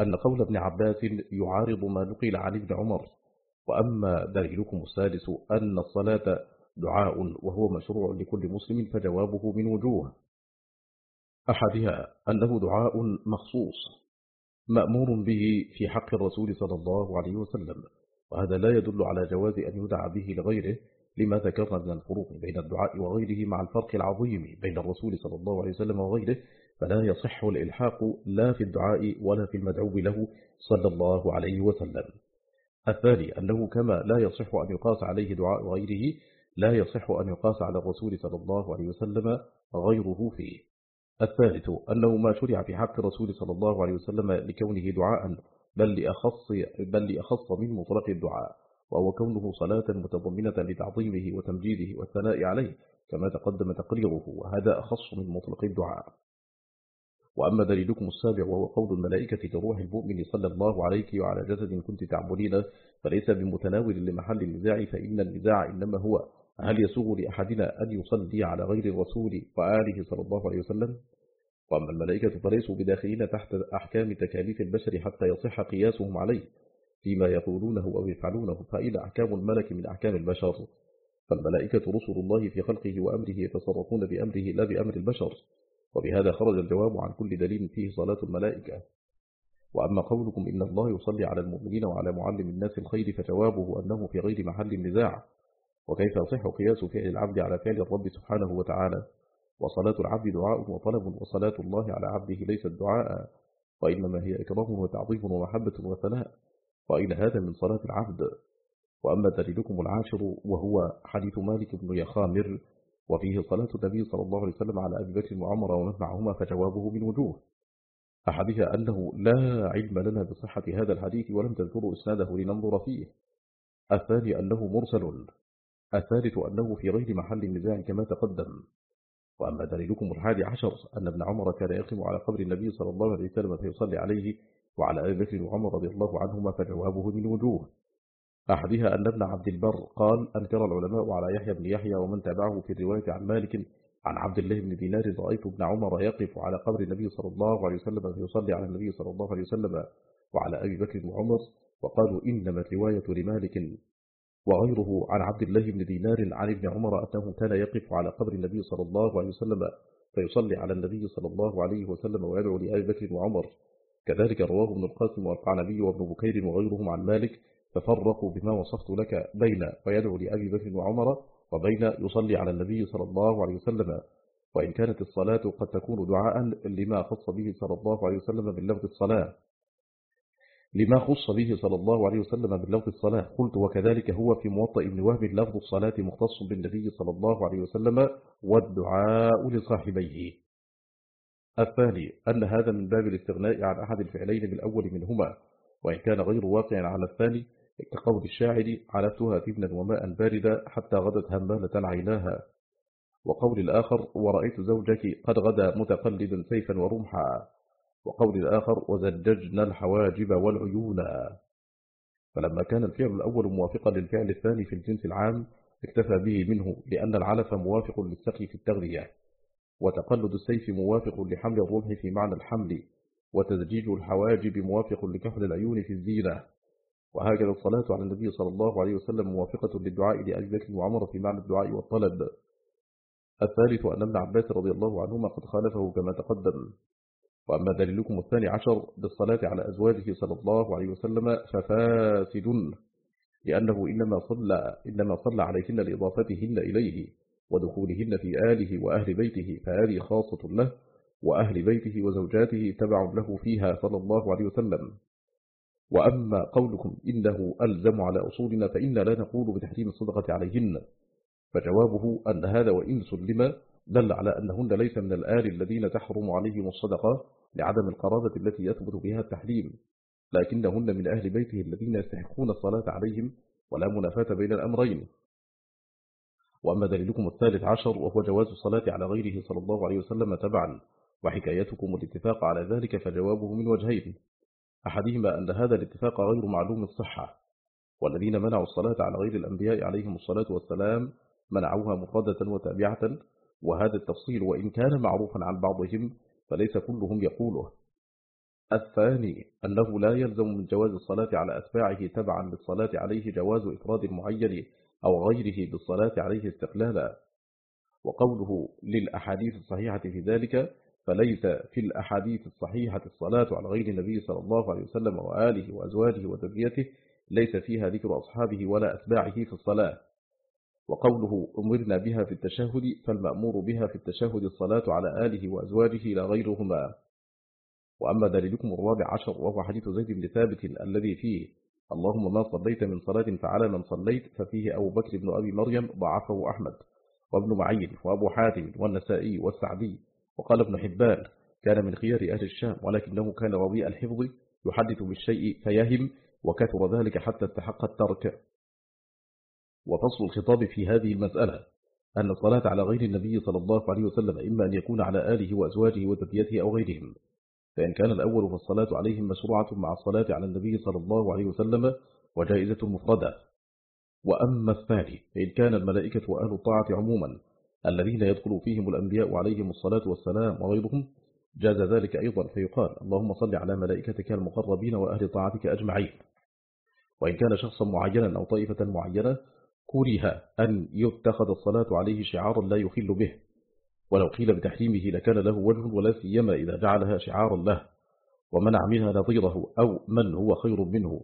أن قول ابن عباس يعارض ما نقل عن ابن عمر. وأما دليلكم السادس أن الصلاة دعاء وهو مشروع لكل مسلم فجوابه من وجوه. أحدها أنه دعاء مخصوص مأمور به في حق الرسول صلى الله عليه وسلم وهذا لا يدل على جواز أن يدعى به لغيره لما ذكرنا من الفروق بين الدعاء وغيره مع الفرق العظيم بين الرسول صلى الله عليه وسلم وغيره فلا يصح الإلحاق لا في الدعاء ولا في المدعو له صلى الله عليه وسلم. الثاني أنه كما لا يصح أن يقاس عليه دعاء غيره لا يصح أن يقاس على الرسول صلى الله عليه وسلم غيره فيه. الثالث أنه ما شرع في حق الرسول صلى الله عليه وسلم لكونه دعاء بل لأخص, بل لأخص من مطلق الدعاء وهو كونه صلاة متضمنة لتعظيمه وتمجيده والثناء عليه كما تقدم تقريره وهذا أخص من مطلق الدعاء. وأما دليلكم السابع وهو قول الملائكة لروح المؤمن صلى الله عليك وعلى جسد كنت تعبدين فليس بمتناول لمحل النزاع فإن النزاع إنما هو هل يسوغ لأحدنا أن يصلي على غير الرسول وآله صلى الله عليه وسلم؟ وأما الملائكة فليسوا بداخلين تحت أحكام تكاليف البشر حتى يصح قياسهم عليه فيما يقولونه أو يفعلونه فإن أحكام الملك من أحكام البشر. فالملائكة رسل الله في خلقه وأمره يتصرفون بأمره لا بأمر البشر. وبهذا خرج الجواب عن كل دليل فيه صلاة الملائكة. وأما قولكم إن الله يصلي على المؤمنين وعلى معلم الناس الخير فجوابه أنه في غير محل النزاع وكيف يصح قياس فعل العبد على فعل الرب سبحانه وتعالى؟ وصلاة العبد دعاء وطلب وصلاة الله على عبده ليست دعاء وإنما هي إكرام وتعظيم ومحبة وثناء. وإلى هذا من صلاة العبد. وأما دليلكم العاشر وهو حديث مالك بن يخامر وفيه صلاة النبي صلى الله عليه وسلم على أبي بكر وعمر ومن معهما فجوابه من وجوه. أحدها أنه لا علم لنا بصحة هذا الحديث ولم تذكروا إسناده لننظر فيه. الثاني أنه مرسل. الثالث أنه في غير محل النزاع كما تقدم. وأما دليلكم الحادي عشر أن ابن عمر كان يقم على قبر النبي صلى الله عليه وسلم فيصلي عليه وعلى أبي بكر وعمر رضي الله عنهما فجوابه من وجوه. أحدها أن ابن عبد البر قال أنكر العلماء على يحيى بن يحيى ومن تابعه في الرواية عن مالك عن عبد الله بن دينار رأيت ابن عمر يقف على قبر النبي صلى الله عليه وسلم فيصلي على النبي صلى الله عليه وسلم وعلى أبي بكر وعمر وقالوا إنما الرواية لمالك. وغيره عن عبد الله بن دينار عن ابن عمر أنه كان يقف على قبر النبي صلى الله عليه وسلم فيصلي على النبي صلى الله عليه وسلم ويدعو لأبي بكر وعمر كذلك رواه ابن القاسم والقعنبي وابن بكير وغيرهم عن مالك ففرقوا بما وصفت لك بين ويدعو لأبي بكر وعمر وبين يصلي على النبي صلى الله عليه وسلم. وإن كانت الصلاة قد تكون دعاء لما خص به صلى الله عليه وسلم من لفظ الصلاة. لما خص به صلى الله عليه وسلم من لفظ الصلاة. قلت وكذلك هو في موطأ ابن وهب لفظ الصلاة مختص بالنبي صلى الله عليه وسلم والدعاء لصاحبيه. الثاني أن هذا من باب الاستغناء عن أحد الفعلين بالأول منهما وإن كان غير واقع على الثاني كقول الشاعر علفتها تبنا وماء باردا حتى غدت همالة عيناها وقول الآخر ورأيت زوجك قد غدا متقلدا سيفا ورمحا وقول الآخر وزججنا الحواجب والعيون. فلما كان الفعل الأول موافقا للفعل الثاني في الجنس العام اكتفى به منه لأن العلف موافق للسقي في التغذية وتقلد السيف موافق لحمل الرمح في معنى الحمل وتزجيج الحواجب موافق لكحل العيون في الزينة. وهكذا الصلاة على النبي صلى الله عليه وسلم موافقة للدعاء لأبي بكر وعمر في معنى الدعاء والطلب. الثالث أن ابن عباس رضي الله عنهما قد خالفه كما تقدم. وأما دليلكم الثاني عشر بالصلاة على أزواجه صلى الله عليه وسلم ففاسد لأنه إنما صلى, إنما صلى عليهن لإضافتهن إليه ودخولهن في آله وأهل بيته فهذه خاصة له وأهل بيته وزوجاته تبع له فيها صلى الله عليه وسلم. وأما قولكم إنه ألزم على أصولنا فإنا لا نقول بتحريم الصدقة عليهن فجوابه أن هذا وإن سلم دل على أنهن ليس من الآل الذين تحرم عليهم الصدقة لعدم القرابة التي يثبت بها التحريم لكنهن من أهل بيته الذين يستحقون الصلاة عليهم ولا منافاة بين الأمرين. وأما دليلكم الثالث عشر وهو جواز الصلاة على غيره صلى الله عليه وسلم تبعا وحكايتكم الاتفاق على ذلك فجوابه من وجهين. أحدهما أن هذا الاتفاق غير معلوم الصحة والذين منعوا الصلاة على غير الأنبياء عليهم الصلاة والسلام منعوها مفردة وتابعة وهذا التفصيل وإن كان معروفا عن بعضهم فليس كلهم يقوله. الثاني أنه لا يلزم من جواز الصلاة على أتباعه تبعا للصلاة عليه جواز إفراد معين أو غيره بالصلاة عليه استقلالا. وقوله للأحاديث الصحيحة في ذلك فليس في الأحاديث الصحيحة الصلاة على غير النبي صلى الله عليه وسلم وآله وأزواجه وذريته ليس فيها ذكر أصحابه ولا أتباعه في الصلاة. وقوله أمرنا بها في التشهد فالمأمور بها في التشهد الصلاة على آله وأزواجه لا غيرهما. وأما دليلكم الرابع عشر وهو حديث زيد بن ثابت الذي فيه اللهم ما صليت من صلاة فعلى من صليت ففيه أبو بكر بن أبي مريم ضعفه أحمد وابن معين وأبو حاتم والنسائي والسعدي وقال ابن حبان كان من خيار أهل الشام ولكنه كان رضيء الحفظ يحدث بالشيء فيهم وكثر ذلك حتى استحق الترك. وفصل الخطاب في هذه المسألة أن الصلاة على غير النبي صلى الله عليه وسلم إما أن يكون على آله وأزواجه وذريته أو غيرهم فإن كان الأول فالصلاة عليهم مشروعة مع الصلاة على النبي صلى الله عليه وسلم وجائزة مفردة. وأما الثاني فإن كان الملائكة وأهل الطاعة عموما الذين يدخل فيهم الأنبياء عليهم الصلاة والسلام وغيرهم جاز ذلك أيضا فيقال اللهم صل على ملائكتك المقربين وأهل طاعتك أجمعين. وإن كان شخصا معينا أو طائفة معينة كره أن يتخذ الصلاة عليه شعارا لا يخل به. ولو قيل بتحريمه لكان له وجه ولا سيما إذا جعلها شعارا له ومنع منها نظيره أو من هو خير منه.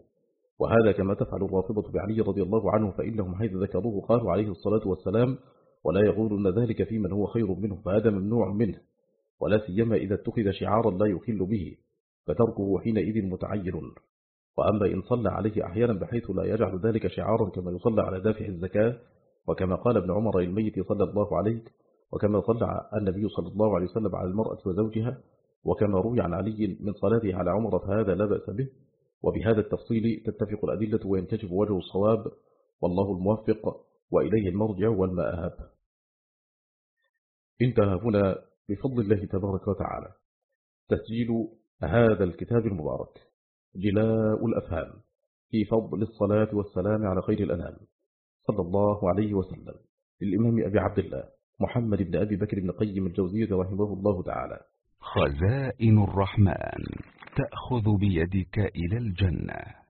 وهذا كما تفعل الرافضة بعلي رضي الله عنه فإنهم حيث ذكروه قالوا عليه الصلاة والسلام ولا يقولون ذلك في من هو خير منه فهذا ممنوع منه. ولا سيما إذا اتخذ شعارا لا يخل به فتركه حينئذ متعين. وأما إن صلى عليه أحيانا بحيث لا يجعل ذلك شعارا كما يصلى على دافع الزكاة وكما قال ابن عمر الميت صلى الله عليه وكما صلى النبي صلى الله عليه وسلم على المرأة وزوجها وكما روي عن علي من صلاته على عمر فهذا لا بأس به. وبهذا التفصيل تتفق الأدلة وينكشف وجه الصواب والله الموفق وإليه المرجع والمآب. انتهى هنا بفضل الله تبارك وتعالى. تسجيل هذا الكتاب المبارك. جلاء الأفهام في فضل الصلاة والسلام على خير الأنام. صلى الله عليه وسلم. للإمام أبي عبد الله محمد بن أبي بكر بن قيم الجوزية رحمه الله تعالى. خزائن الرحمن تأخذ بيدك إلى الجنة.